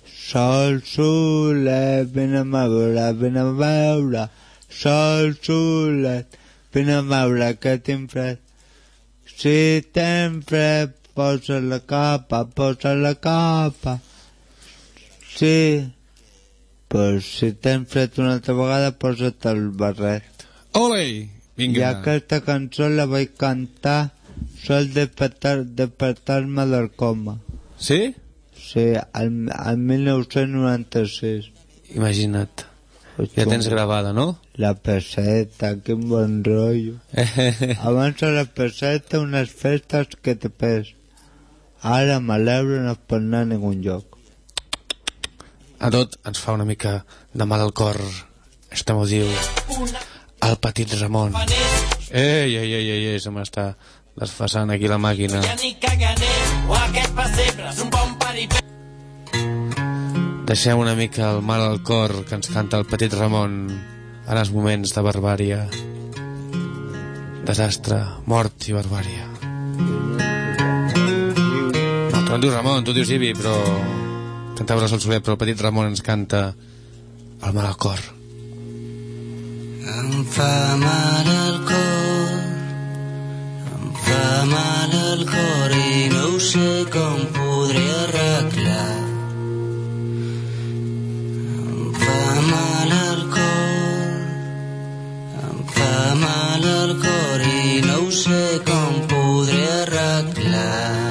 Sol, solet, a veure, vine a veure. Sol, solet, vine a veure que tinc fred. Si tens fred, posa la capa, posa la capa. Sí, pues si tens fred una altra vegada, posa't el barret. Ole! Vinga. I aquesta cançó la vaig cantar sol despertar, despertar-me del coma. Sí? Sí, al, al 1996. Imagina't. Ja tens gravada, no? La peseta, quin bon rotllo. [LAUGHS] Abans a la peseta unes festes que te pes. Ara amb l'euro no es pot anar a ningú lloc. A tot ens fa una mica de mal al cor. Este m'ho diu el petit Ramon. Ei, ei, ei, ei, ei, se m'està desfassant aquí la màquina. Deixem una mica el mal al cor que ens canta el petit Ramon en els moments de barbària. Desastre, mort i barbària. No, tu no dius Ramon, tu dius Ibi, però... Cantaves el Soler, però el petit Ramon ens canta el mal al cor. Em fa mal el cor, em fa mal el cor i no ho sé com podré arreglar. Em fa mal el cor, em fa mal el cor i no ho sé com podré arreglar.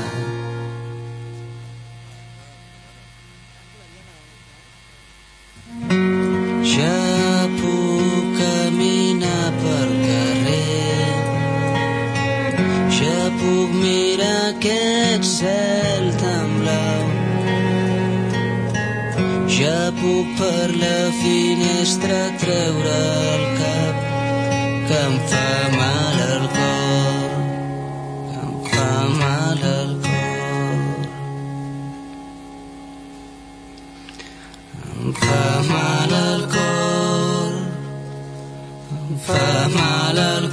Puc mirar aquest cel tan blau. Ja puc per la finestra treure el cap que em fa mal el cor, que em fa mal el cor. Em fa mal el cor, em fa mal el cor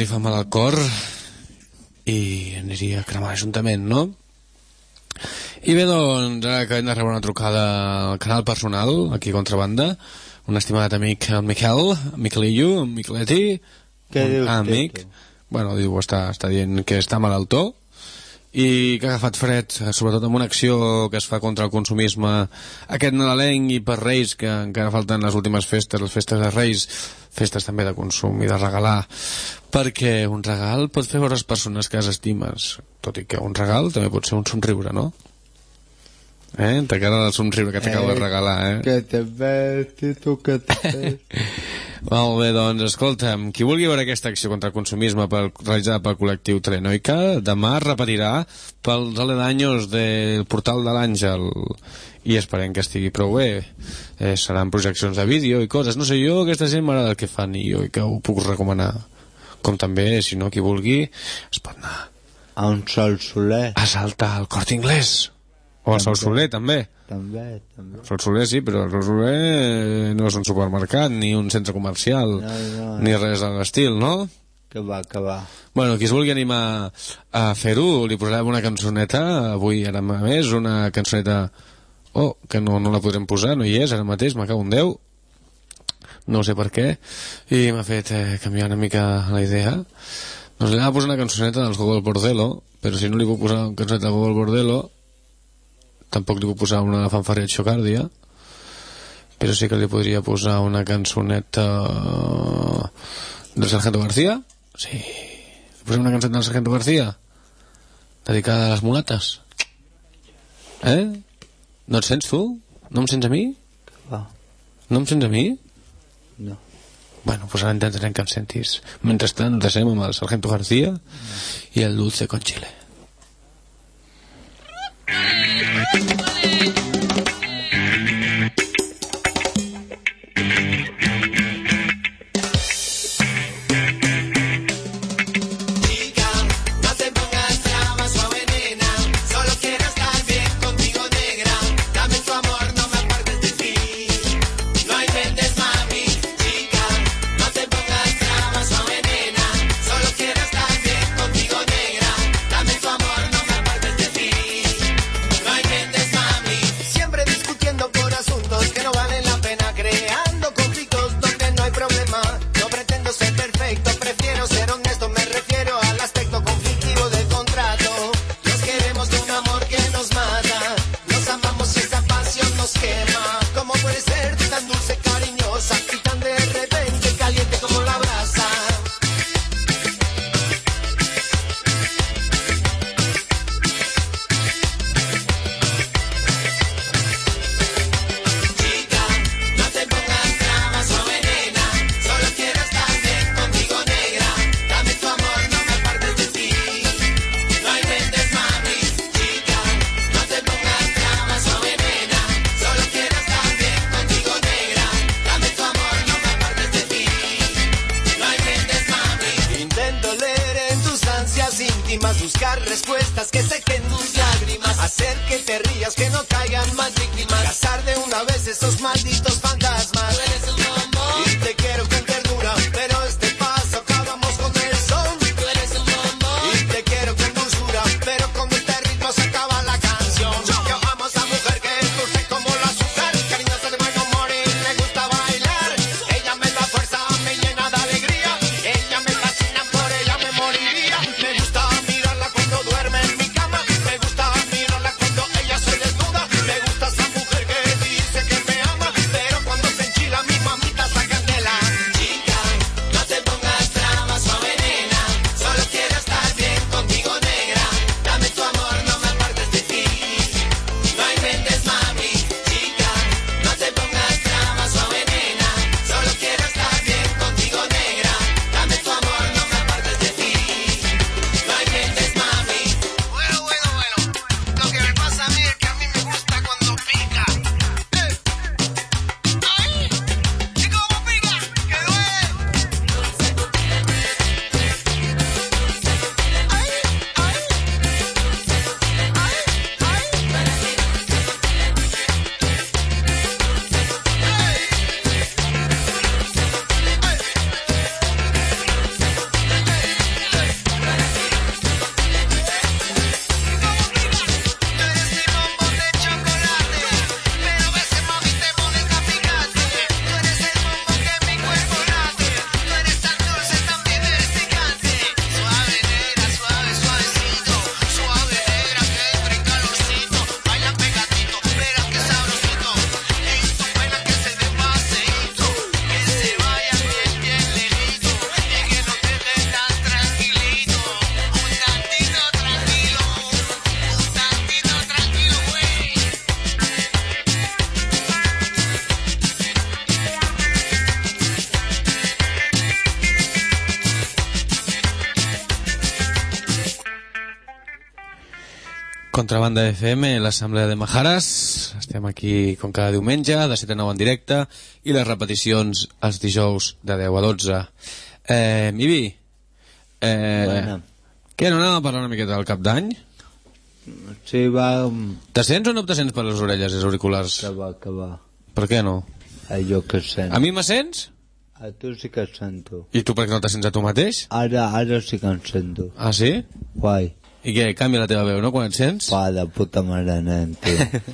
li fa mal al cor i aniria a cremar l'Ajuntament, no? I bé, doncs, ara acabem de rebre una trucada al canal personal, aquí a Contrabanda, un estimat amic, el Miquel, Miquelillo, en Miqueletti, Què un dius, amic, bueno, diu, està, està dient que està malaltó, i que ha agafat fred, sobretot amb una acció que es fa contra el consumisme aquest nadalenc i per Reis, que encara falten les últimes festes, les festes de Reis, festes també de consum i de regalar, perquè un regal pot fer veure les persones que has estimes, tot i que un regal també pot ser un somriure, no? Eh? T'agrada el somriure que t'acabo de regalar, eh? Que te ves, tu que te ves. [LAUGHS] Molt bé, doncs, escolta'm, qui vulgui veure aquesta acció contra el consumisme per, realitzada pel col·lectiu Telenoica, demà repetirà pels aledaños del portal de l'Àngel i esperem que estigui prou bé. Eh, seran projeccions de vídeo i coses. No sé, jo aquesta gent m'agrada el que fan i jo i que ho puc recomanar. Com també, si no, qui vulgui, es pot anar A un sol soler. a saltar al Cort Inglés. O al Sol Soler, també. També, també. Sol Soler sí, però el Sol Soler eh, no és un supermercat, ni un centre comercial, No, no. ni res de l'estil, no? Que va, que va. Bueno, qui es vulgui animar a fer-ho, li posarem una cançoneta, avui ara més, una cançoneta... Oh, que no, no la podrem posar, no hi és, ara mateix, me cago en Déu. No sé per què, i m'ha fet eh, canviar una mica la idea. Doncs li anava a posar una cançoneta dels Gogol Bordello, però si no li puc posar una cançoneta de Gogol Bordello, tampoc li puc posar una fanfària xocàrdia però sí que li podria posar una cançoneta eh, del Sargento García sí li posem una cançoneta del Sargento García dedicada a les mulates eh? no et sents tu? no em sents a mi? Va. no em sents a mi? no bueno, pues ara intentarem que em sentis mentrestant, deixem amb el Sargento García y i el Dulce con Chile Thank you. Banda FM, l'assemblea de Majares. Estem aquí com cada diumenge, de 7 a 9 en directe, i les repeticions els dijous de 10 a 12. Eh, Mivi, eh, bueno. què, no anàvem a parlar una miqueta del cap d'any? Sí, va... Um, te sents o no te sents per les orelles, els auriculars? Que va, que va. Per què no? A jo que sent. A mi me sents? A tu sí que sento. I tu per què no te sents a tu mateix? Ara, ara sí que em sento. Ah, sí? Guai. I què, canvia la teva veu, no, quan et sents? Pa de puta mare, nen.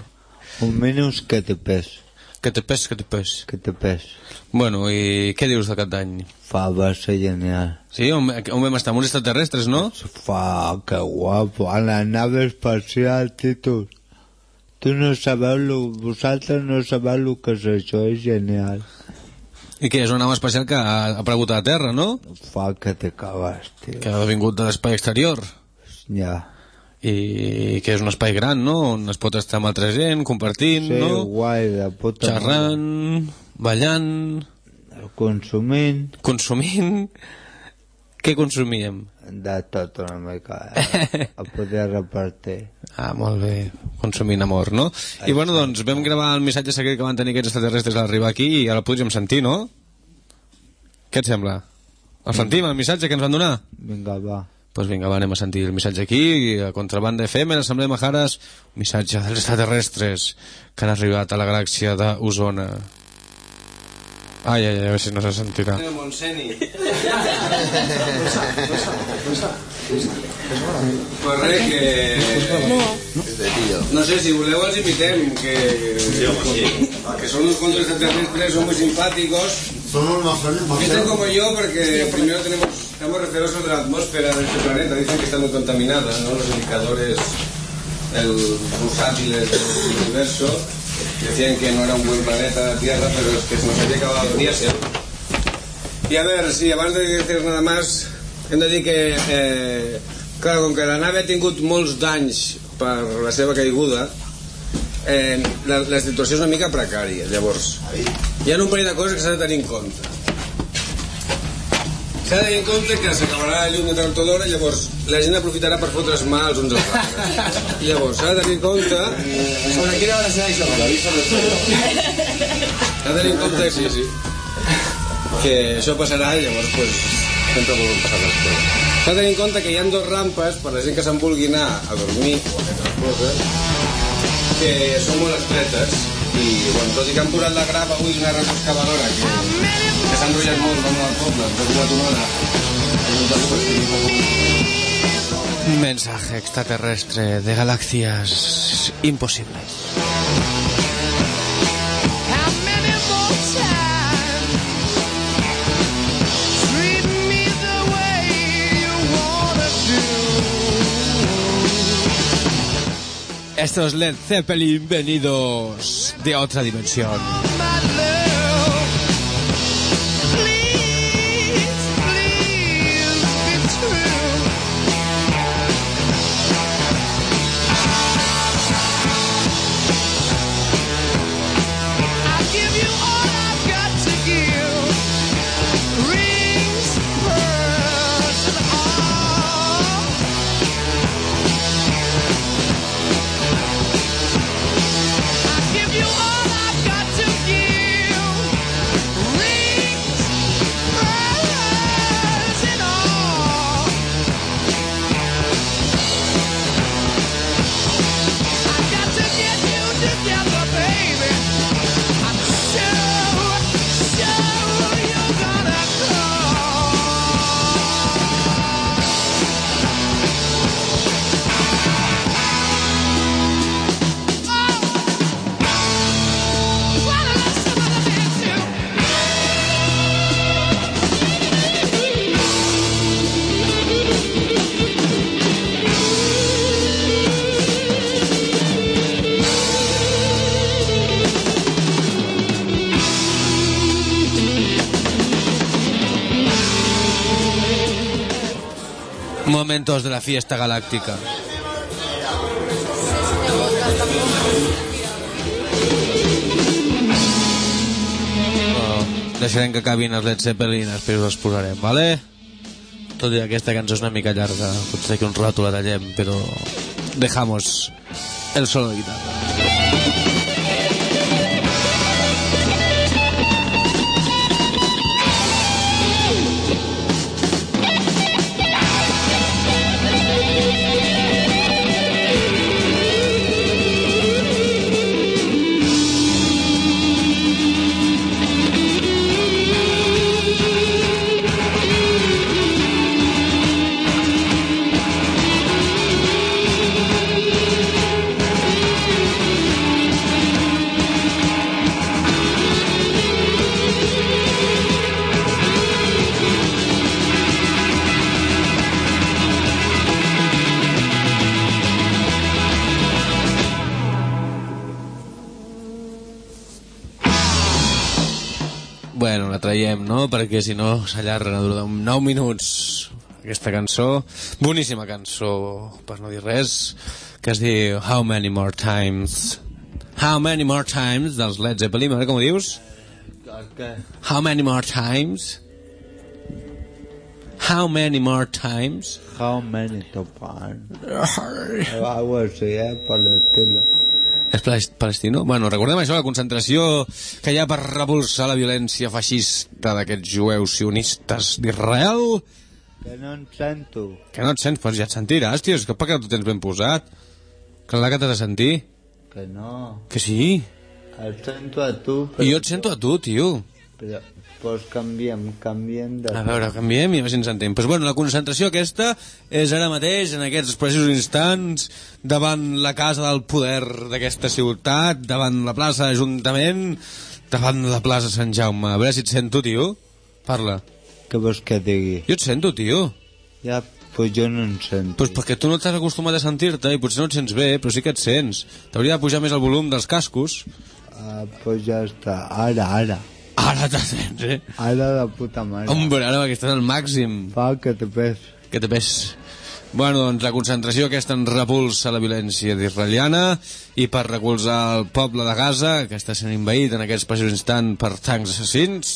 [LAUGHS] Un menys que te pes. Que te pes, que te pes. Que te pes. Bueno, i què dius de cap d'any? Fa, va ser genial. Sí? On, on vam estar? Amb uns extraterrestres, no? Fa, que guapo. A la nave espacial, Titus. Tu no sabeu, lo, vosaltres no sabeu el que és això, és genial. I que és una nave espacial que ha aparegut a la Terra, no? Fa que te cagues, tio. Que ha vingut de l'espai exterior. Ja. I que és un espai gran, no? On es pot estar amb altra gent, compartint, sí, no? Sí, guai, de puta... Xerrant, ballant... Consumint... Consumint... Què consumíem? De tot una mica, eh? [LAUGHS] a poder repartir. Ah, molt bé, consumint amor, no? Exacte. I bueno, doncs, vam gravar el missatge secret que van tenir aquests extraterrestres a arribar aquí i ara el podríem sentir, no? Què et sembla? El sentim, el missatge que ens van donar? Vinga, va. Doncs pues vinga, va, anem a sentir el missatge aquí, a Contrabanda FM, l'Assemblea Majares, un missatge dels extraterrestres que han arribat a la galàxia d'Osona. Ai, ai, ai, a veure si no se sentirà. Montseny. [LAUGHS] Res, que... No sé, si voleu els invitem, que... Que son unos controles extraterrestres, son muy simpáticos. Son unos felices. Visten como yo porque primero tenemos, estamos recelosos de la atmósfera de este planeta. Dicen que está muy contaminada, ¿no? Los indicadores el, bursátiles del universo decían que no era un buen planeta la Tierra, pero es que se nos había acabado el diésel. Y a ver, sí, abans de decir nada más, hem de dir que, eh, clar, com que la nave ha tingut molts danys per la seva caiguda, eh, la, la situació és una mica precària. Llavors, hi ha un parell de coses que s'ha de tenir en compte. S'ha de tenir en compte que s'acabarà la llum de tard o d'hora, llavors la gent aprofitarà per fotre's mà els uns als altres. [LAUGHS] Llavors, s'ha de tenir en compte... Sobre quina hora serà això? S'ha de tenir en compte, sí, sí, que això passarà i llavors pues, sempre volen passar les coses. S'ha de tenir en compte que hi ha dos rampes per la gent que se'n vulgui anar a dormir o a fer altres coses que són molt estretes i bueno, tot i que han posat la grava avui una retroexcavadora que, que s'ha enrotllat molt com el poble, durat una hora Un mensaje extraterrestre de galaxias imposibles. Estos Led Zeppelin venidos de otra dimensión. Momentos de la fiesta galáctica. Deixarem que acabin els Led Zeppelin, després els posarem, vale? Tot i que aquesta cançó és una mica llarga, potser que un rato la tallem, però dejamos el solo de guitarra. No? Perquè si no s'allarga, dura 9 minuts aquesta cançó. Boníssima cançó, per no dir res, que es diu How Many More Times. How Many More Times, dels Led Zeppelin, a veure com ho dius? How many more times? How many more times? How many topan? Algo así, eh, per l'estil. És palest- palestino? Bueno, recordem això, la concentració que hi ha per repulsar la violència feixista d'aquests jueus sionistes d'Israel. Que no en sento. Que no et sents? Pues ja et sentiràs, tio, és que perquè tu tens ben posat. Clar que t'has de sentir. Que no. Que sí. El sento a tu, I jo et sento a tu, tio. Però, pues canviem, canviem de... A veure, canviem i a veure si ens entenem. Pues bueno, la concentració aquesta és ara mateix, en aquests precisos instants, davant la casa del poder d'aquesta ciutat, davant la plaça d'Ajuntament, davant la plaça Sant Jaume. A veure si et sento, tio. Parla. Què vols que digui? Jo et sento, tio. Ja, pues jo no en sento. Pues perquè tu no t'has acostumat a sentir-te i potser no et sents bé, però sí que et sents. T'hauria de pujar més el volum dels cascos. Ah, pues ja està. Ara, ara. Ara te sents, eh? Ara de puta mare. Hombre, ara que estàs al màxim. Fa que te pes. Que te pes. Bueno, doncs la concentració aquesta en repulsa la violència israeliana i per recolzar el poble de Gaza, que està sent invaït en aquests precisos instants per tancs assassins,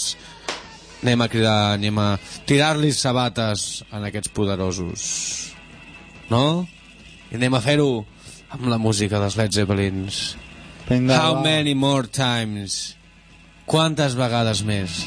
anem a cridar, anem a tirar-li sabates en aquests poderosos. No? I anem a fer-ho amb la música dels Led Zeppelins. Vinga, How va. many more times? Quantes vegades més?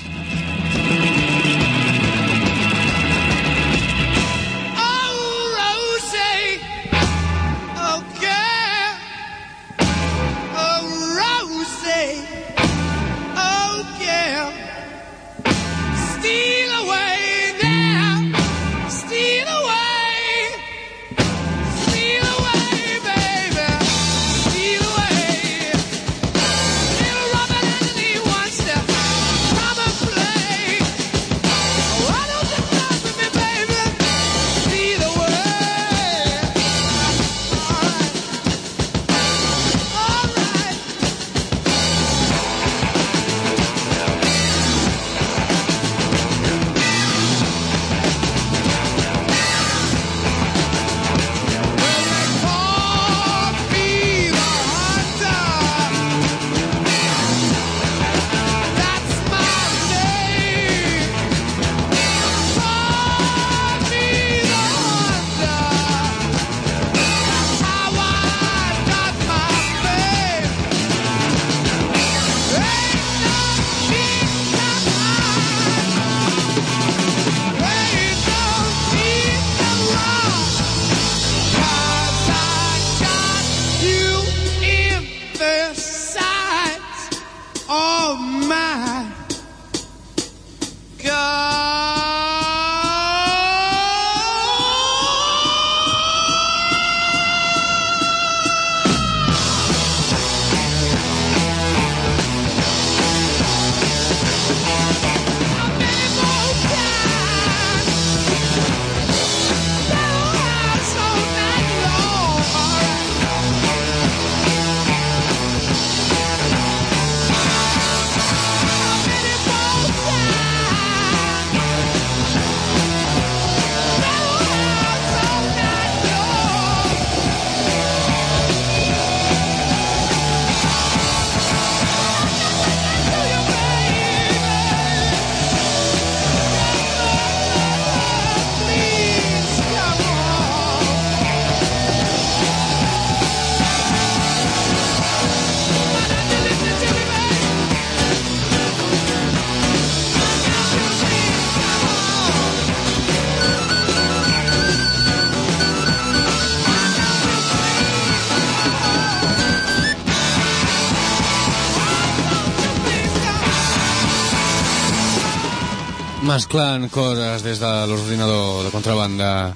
Mesclant coses des de l'ordinador de contrabanda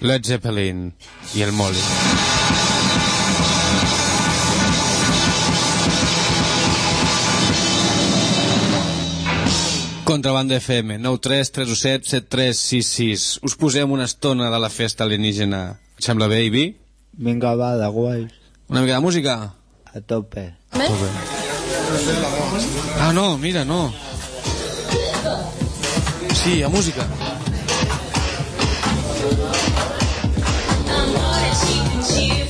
Led Zeppelin i el Molly. Contrabanda FM 9337 7366 Us posem una estona de la festa alienígena Et sembla bé, Ibi? Vinga, va, de guais. Una mica de música? A tope. Ah, no, mira, no Sí, a música. I wanna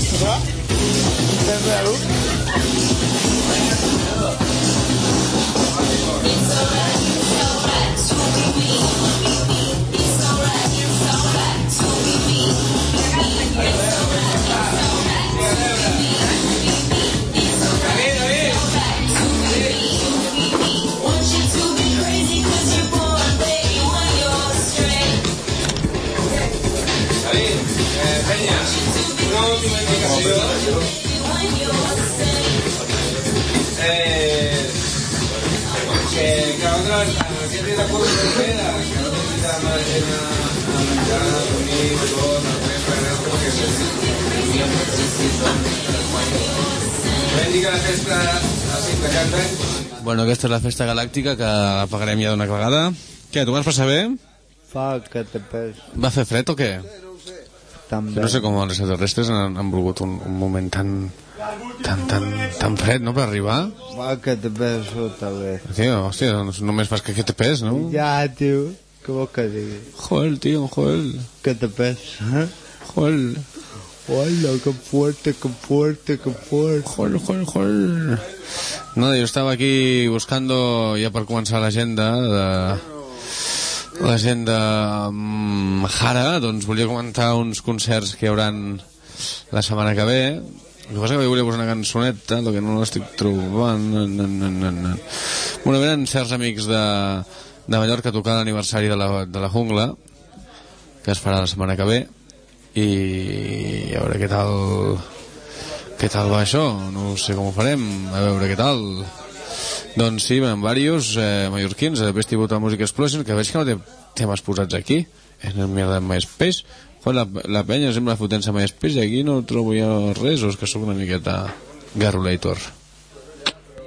¿Se va a poner aquí? Última indicació. Eh, que, que nosaltres, aquest dia de curs de pera, que no necessitem a la gent a, a menjar, a dormir, tot, a fer per perquè Vam dir que la festa a 50 anys Bueno, aquesta és la festa galàctica que la pagarem ja d'una vegada. Què, tu vas passar bé? Fa que te pes. Va fer fred o què? També. No sé com els extraterrestres han, han volgut un, un moment tan, tan, tan, tan fred, no?, per arribar. Fa que te pes sota bé. Tio, hòstia, doncs només fas que, que te pes, no? Ja, tio. Què vols que digui? Joel, tio, Joel. Que te pes. Eh? Joel. Hola, que fuerte, que fuerte, que fuerte. Joel, Joel, Joel. No, yo estaba aquí buscando, ya por començar l'agenda de... L'agenda um, Jara, doncs volia comentar uns concerts que hi hauran la setmana que ve. El que passa que avui volia posar una cançoneta, el que no l'estic trobant... No, no, no, no. Bueno, venen certs amics de, de Mallorca a tocar l'aniversari de, la, de la Jungla, que es farà la setmana que ve, i a veure què tal què tal va això. No sé com ho farem, a veure què tal doncs sí, venen diversos eh, mallorquins, eh, Besti Brutal Music Explosion que veig que no té temes posats aquí en el meu de MySpace Joder, la, la penya sembla fotent-se a MySpace i aquí no trobo ja res o és que sóc una miqueta garrulator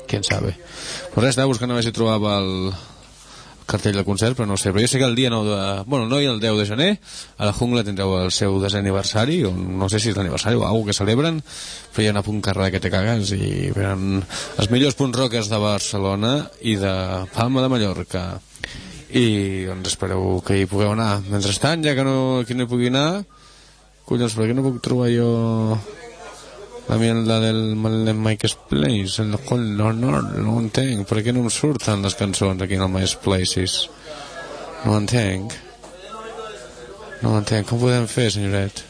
quién sabe? Pues res, estava buscant a veure si trobava el cartell del concert, però no sé. Però jo sé que el dia 9 de... Bueno, no, i el 10 de gener a la Jungla tindreu el seu desè aniversari, o no sé si és l'aniversari o alguna que celebren, però hi ha una puncarrada que te cagues i venen els millors punts rockers de Barcelona i de Palma de Mallorca. I doncs espereu que hi pugueu anar. Mentrestant, ja que no, aquí no hi pugui anar, collons, per què no puc trobar jo la mierda del Place, el Col d'Honor, no ho entenc. Per què no em surten les cançons aquí en el Mike's Places? No entenc. No entenc. Com ho podem fer, senyoret?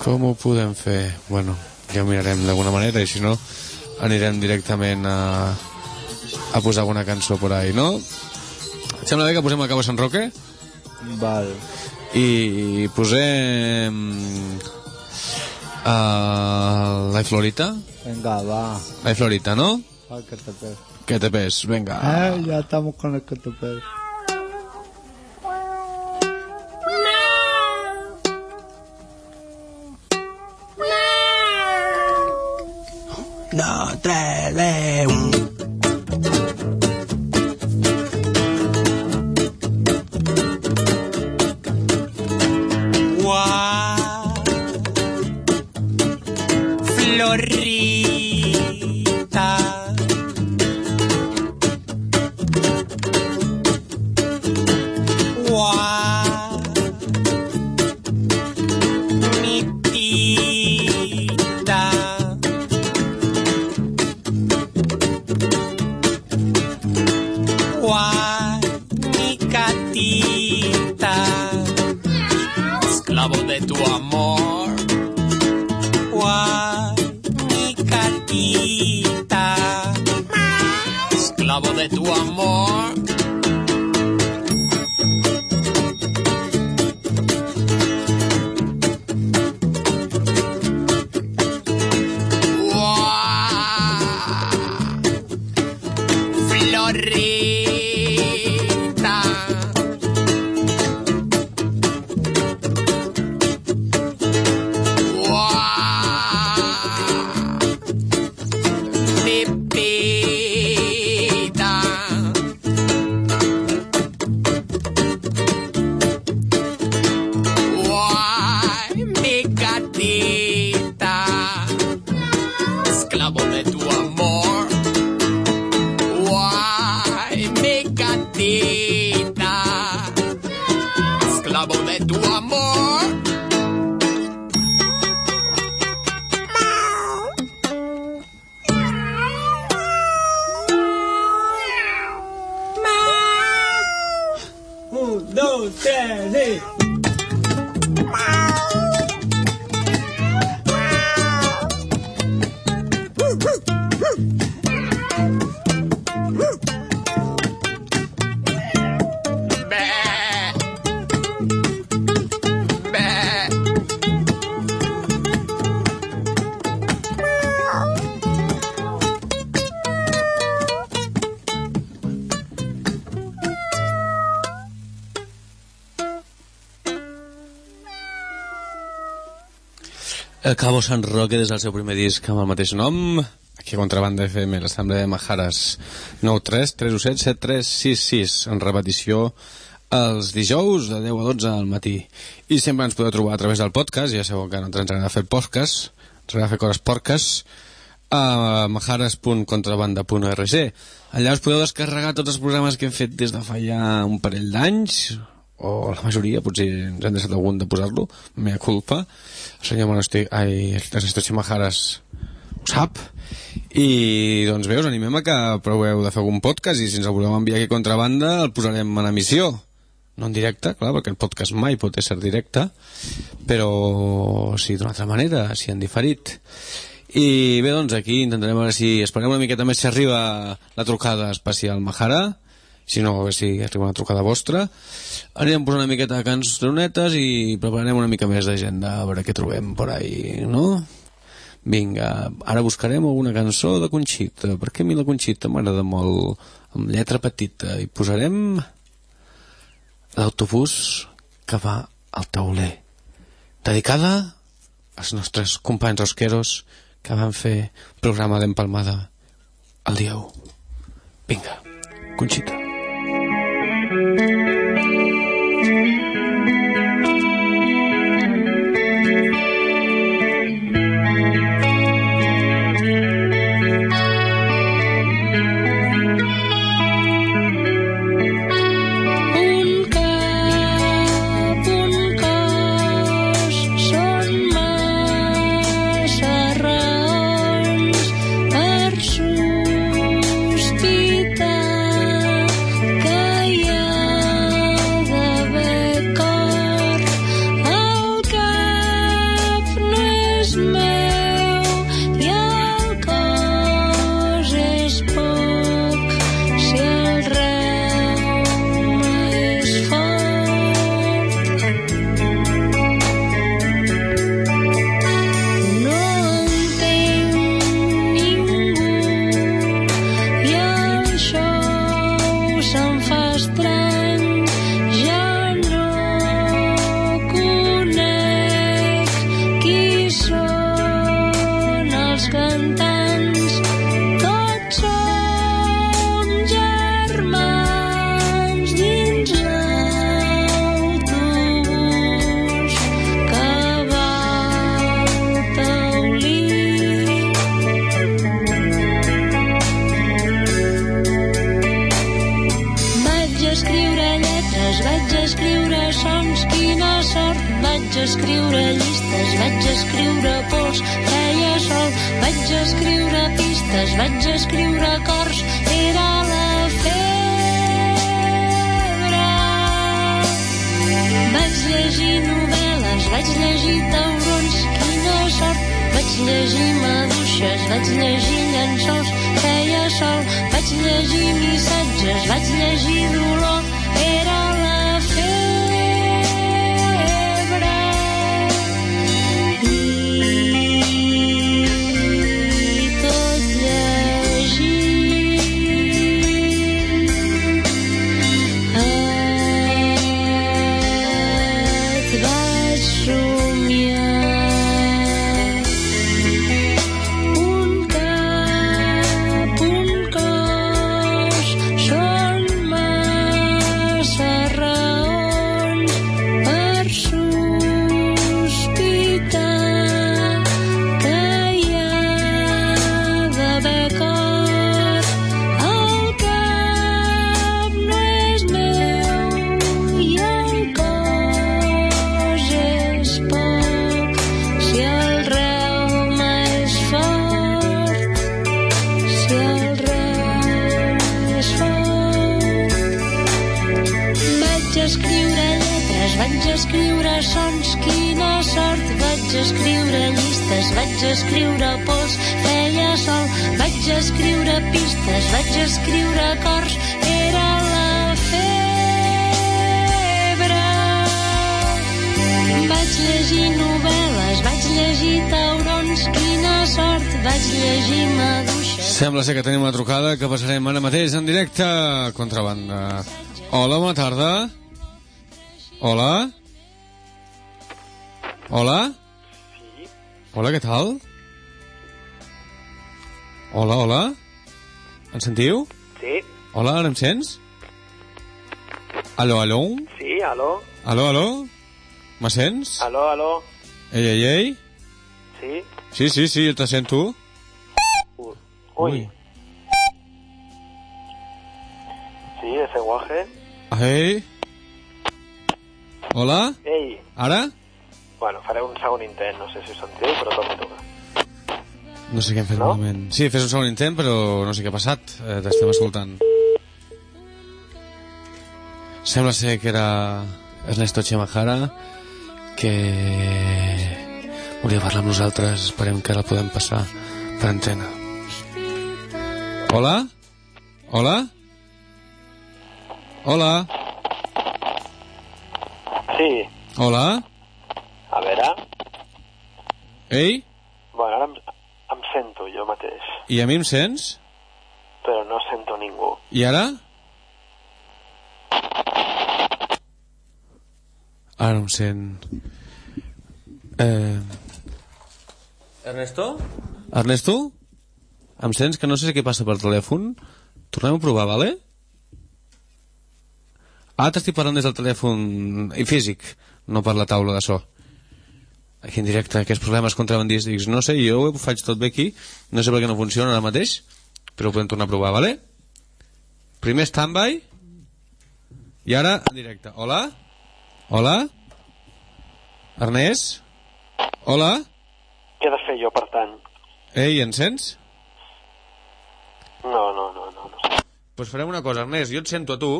Com ho podem fer? Bueno, ja ho mirarem d'alguna manera i si no anirem directament a, a posar alguna cançó por ahí, no? Sembla bé que posem el Cabo Sant Roque? Val. I posem... Uh, la Florita? Venga, va. La Florita, ¿no? Va, que te pes. Que te pes, venga. Eh, ya estamos con el que te pes. No, tres, le, un. Cabo San Roque des del seu primer disc amb el mateix nom. Aquí a Contrabanda FM, l'Assemblea de Majares 93 317 7366 en repetició els dijous de 10 a 12 al matí. I sempre ens podeu trobar a través del podcast ja sabeu que nosaltres ens agrada fer podcast ens agrada fer coses porques a majares.contrabanda.org allà us podeu descarregar tots els programes que hem fet des de fa ja un parell d'anys o la majoria, potser ens han deixat algun de posar-lo, mea culpa. El senyor Monaster, ai, les Estoche Majares ho sap. I doncs bé, us animem a que proveu de fer algun podcast i si ens el voleu enviar aquí a contrabanda el posarem en emissió. No en directe, clar, perquè el podcast mai pot ser directe però sí d'una altra manera, si en diferit. I bé, doncs aquí intentarem veure si esperem una miqueta més si arriba la trucada especial Majara si no, a veure si arriba una trucada vostra anirem posant una miqueta de cançonetes i prepararem una mica més d'agenda a veure què trobem per ahí, no? Vinga, ara buscarem alguna cançó de Conxita, perquè a mi la Conxita m'agrada molt, amb lletra petita, i posarem l'autobús que va al tauler, dedicada als nostres companys rosqueros que van fer programa d'empalmada el dia 1. Vinga, Conxita. Un ara mateix en directe Contrabanda. Hola, bona tarda. Hola? Hola? Sí. Hola, què tal? Hola, hola? Em sentiu? Sí, Hola, ara em sents? Aló, aló? sí, aló, Aló, aló? Me sents? aló, aló, Ei, ei, ei? sí, Sí, sí, sí, jo te sento. uy. Sí, ese guaje. Ei? Hola? Ei, Ara? bueno, faré un segon intent, no sé si ho sentiu, però torno a trucar. No sé què hem fet no? malament. Sí, fes un segon intent, però no sé què ha passat. Eh, T'estem escoltant. Sembla ser que era Ernesto Chemajara que volia parlar amb nosaltres. Esperem que ara el podem passar per antena. Hola? Hola? Hola? Sí, Hola? a veure, Ei? bueno, ara em, em sento jo mateix, I a mi em sents? però no sento ningú. I ara? Ara em sent... Eh... Ernesto? Ernesto? Em sents que no sé què passa per telèfon? Tornem a provar, vale? Ah, t'estic parlant des del telèfon i físic, no per la taula de so. Aquí en directe, aquests problemes contrabandístics. No sé, jo ho faig tot bé aquí, no sé per què no funciona ara mateix, però ho podem tornar a provar, vale? Primer stand-by, i ara en directe. Hola? Hola? Ernest? Hola? Què he de fer jo, per tant? Ei, ens sents? No, no, no, no. no. Doncs pues farem una cosa, Ernest, jo et sento a tu,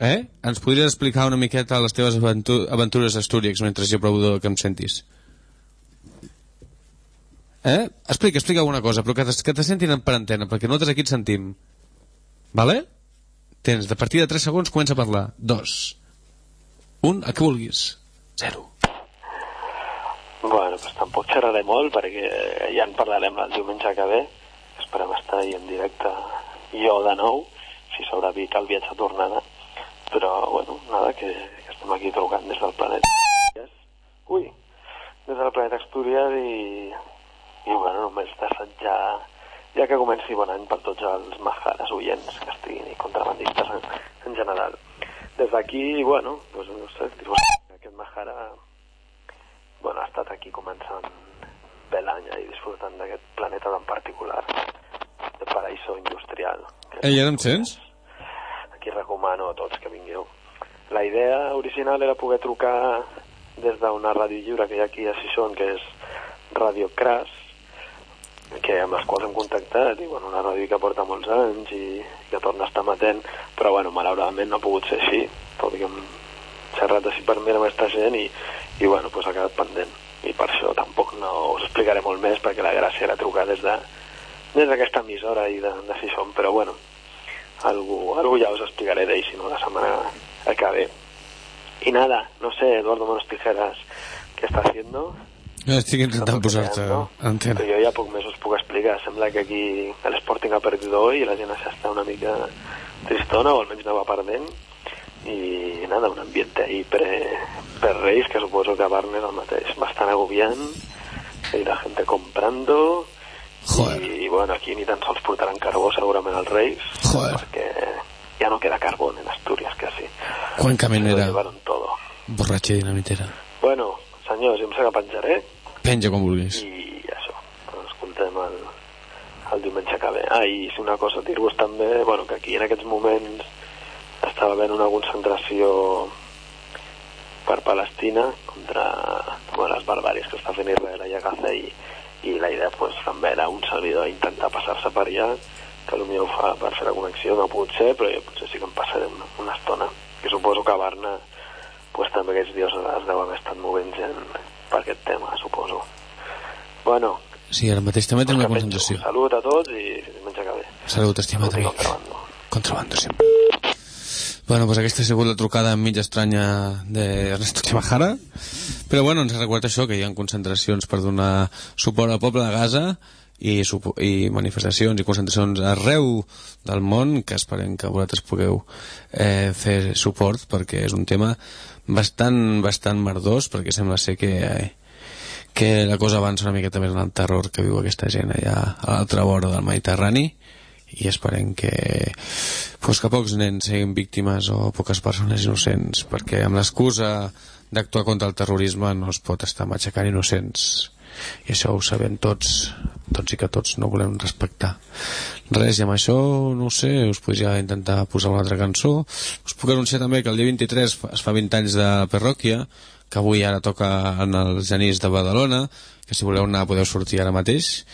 eh? Ens podries explicar una miqueta les teves aventu aventures a Astúrix mentre jo provo de que em sentis. Eh? Explica, explica alguna cosa, però que te, que te sentin per antena, perquè nosaltres aquí et sentim. Vale? Tens, de partir de 3 segons comença a parlar. 2. 1, a què vulguis. 0. Bueno, doncs tampoc xerraré molt perquè ja en parlarem el diumenge que ve. Esperem estar ahí en directe jo de nou, si sobrevic el viatge a tornada. Però, bueno, nada, que, que estem aquí trucant des del planeta. Ui, des del planeta Astúries i, i bueno, només desitjar ja que comenci bon any per tots els majares oients que estiguin i contrabandistes en, en general. Des d'aquí, bueno, doncs no sé, aquest majara bueno, ha estat aquí començant bé l'any i disfrutant d'aquest planeta tan particular de paraíso industrial. Ei, ara em sents? Aquí recomano a tots que vingueu. La idea original era poder trucar des d'una ràdio lliure que hi ha aquí a Sison, que és Radio Crash, que amb les quals hem contactat, i bueno, una ràdio que porta molts anys i que torna a estar matent, però bueno, malauradament no ha pogut ser així, tot i que hem xerrat així per mi amb aquesta gent i, i bueno, pues ha quedat pendent. I per això tampoc no us explicaré molt més, perquè la gràcia era trucar des de des emissora i de, de Sison, però bueno, algú, algú ja us explicaré d'ell, si no la setmana que ve. Y nada, no sé, Eduardo Manos Tijeras, ¿qué está haciendo? Estic intentant posar-te antena. Però jo ja poc més us puc explicar. Sembla que aquí l'Sporting ha perdut hoy i la gent està una mica tristona, o almenys no va perdent. I nada, un ambiente ahí pre, per Reis, que suposo que a Barnes el mateix. Bastant agobiant, i la gente comprando, Joder. i bueno, aquí ni tan sols portaran carbó segurament als Reis, Joder. perquè ja no queda carbón en Asturias, casi. Quan caminera, Lo todo. borratxa i dinamitera. Bueno, senyors, jo em sé que penjaré Penja com vulguis. i això, ens escoltem el, el diumenge que ve. Ah, i si una cosa, dir-vos també, bueno, que aquí en aquests moments estava havent una concentració per Palestina contra bueno, les barbàries que està fent Israel a Gaza i, i la idea pues, també era un servidor intentar passar-se per allà que potser ho fa per fer la connexió no ha pogut ser però jo potser sí que em passaré una, una estona que suposo que a Barna pues també aquests dies es deu haver estat movent gent per aquest tema, suposo. Bueno, Sí, ara mateix també tinc la concentració. salut a tots i menja que bé. Salut, estimat amic. Contrabando sempre. Bueno, pues aquesta ha sigut la trucada mig estranya d'Ernesto Chimajara, però bueno, ens recorda això, que hi ha concentracions per donar suport al poble de Gaza i, i manifestacions i concentracions arreu del món que esperem que vosaltres pugueu eh, fer suport perquè és un tema bastant, bastant merdós perquè sembla ser que eh, que la cosa avança una miqueta més en el terror que viu aquesta gent allà a l'altra vora del Mediterrani i esperem que, pues, que pocs nens siguin víctimes o poques persones innocents perquè amb l'excusa d'actuar contra el terrorisme no es pot estar matxacant innocents. I això ho sabem tots tots i que tots no volem respectar res, i amb això, no sé us podria intentar posar una altra cançó. Us puc anunciar també que el dia 23 fa- es fa 20 anys de Perròquia que avui ara toca en el Genís de Badalona que si voleu anar podeu sortir ara mateix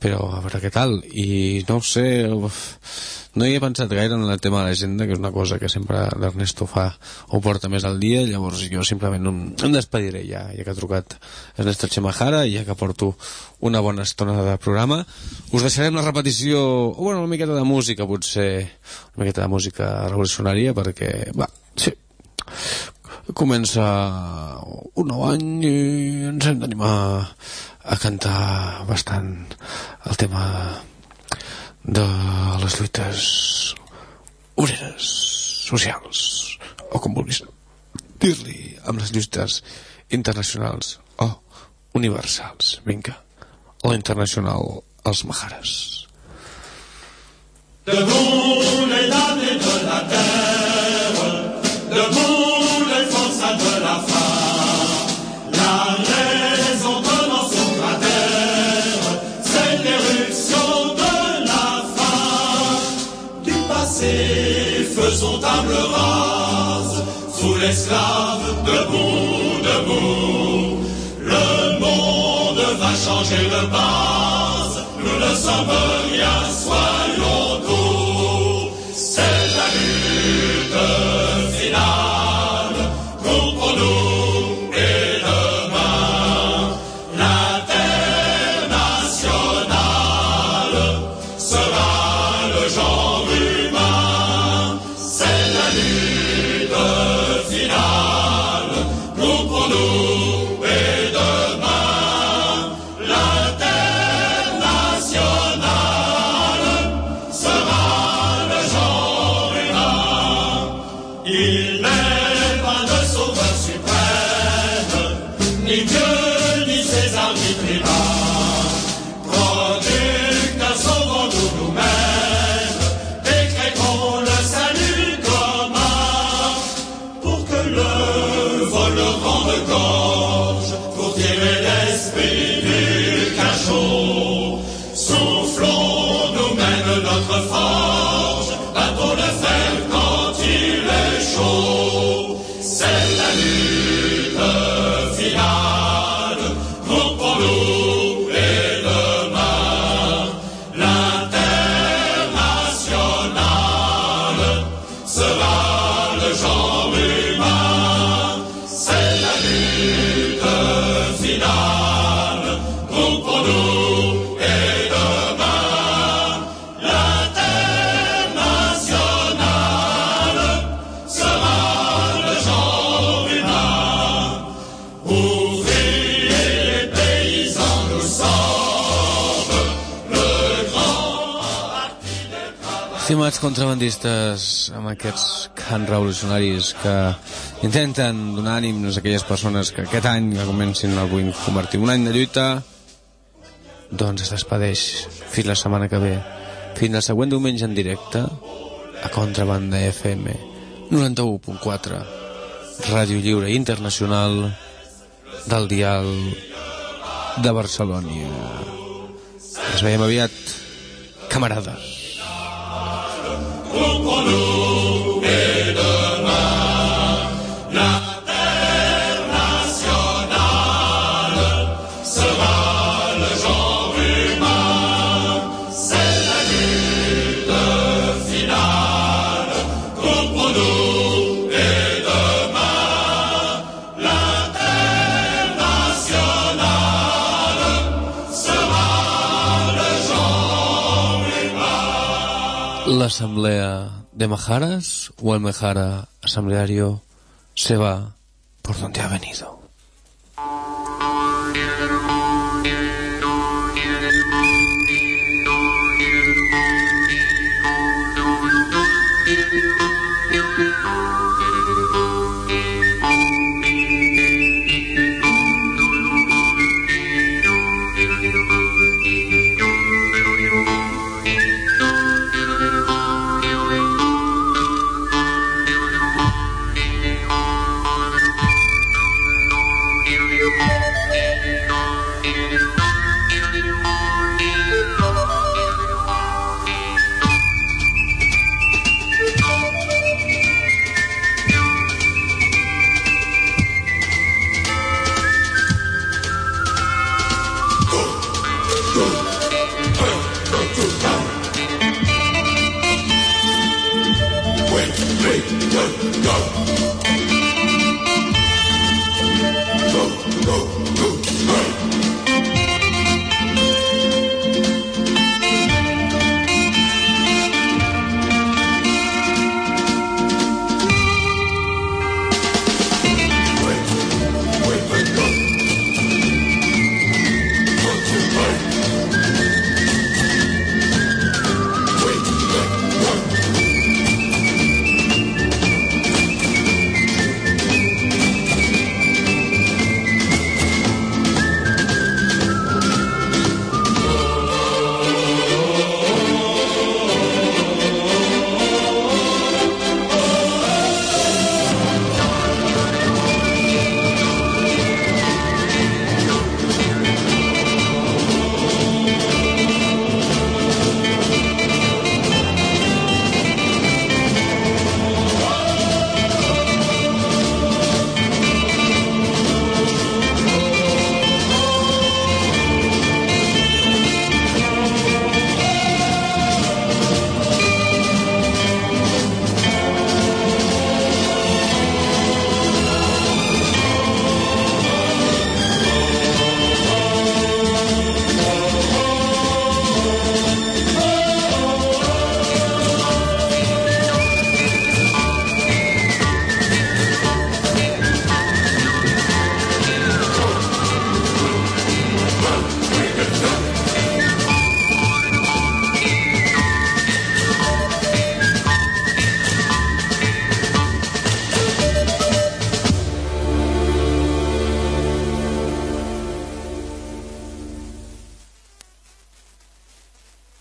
però a veure què tal. I no sé uf, no hi he pensat gaire en el tema de l'agenda que és una cosa que sempre l'Ernesto fa o porta més al dia llavors jo simplement em, em despediré ja, ja que ha trucat Ernesto i ja que porto una bona estona de programa. Us deixarem la repetició o bueno, una miqueta de música potser una miqueta de música revolucionària perquè va, sí comença un nou any i ens hem d'animar a cantar bastant el tema de les lluites obreres, socials, o com vulguis dir-li, amb les lluites internacionals o universals. Vinga, o internacional, les damnés de la sous l'esclave, debout, debout. Le monde va changer de base, nous ne sommes rien, Contrabandistes, amb aquests cants revolucionaris que intenten donar ànims a aquelles persones que aquest any que comencin el vull convertir un any de lluita, doncs es despedeix fins la setmana que ve. Fins el següent diumenge en directe a Contrabanda FM 91.4 Ràdio Lliure Internacional del dial de Barcelona. Ens veiem aviat, camarades. Contre nous L'asamblea de Majaras o el Mejara asambleario se va por donde ha venido.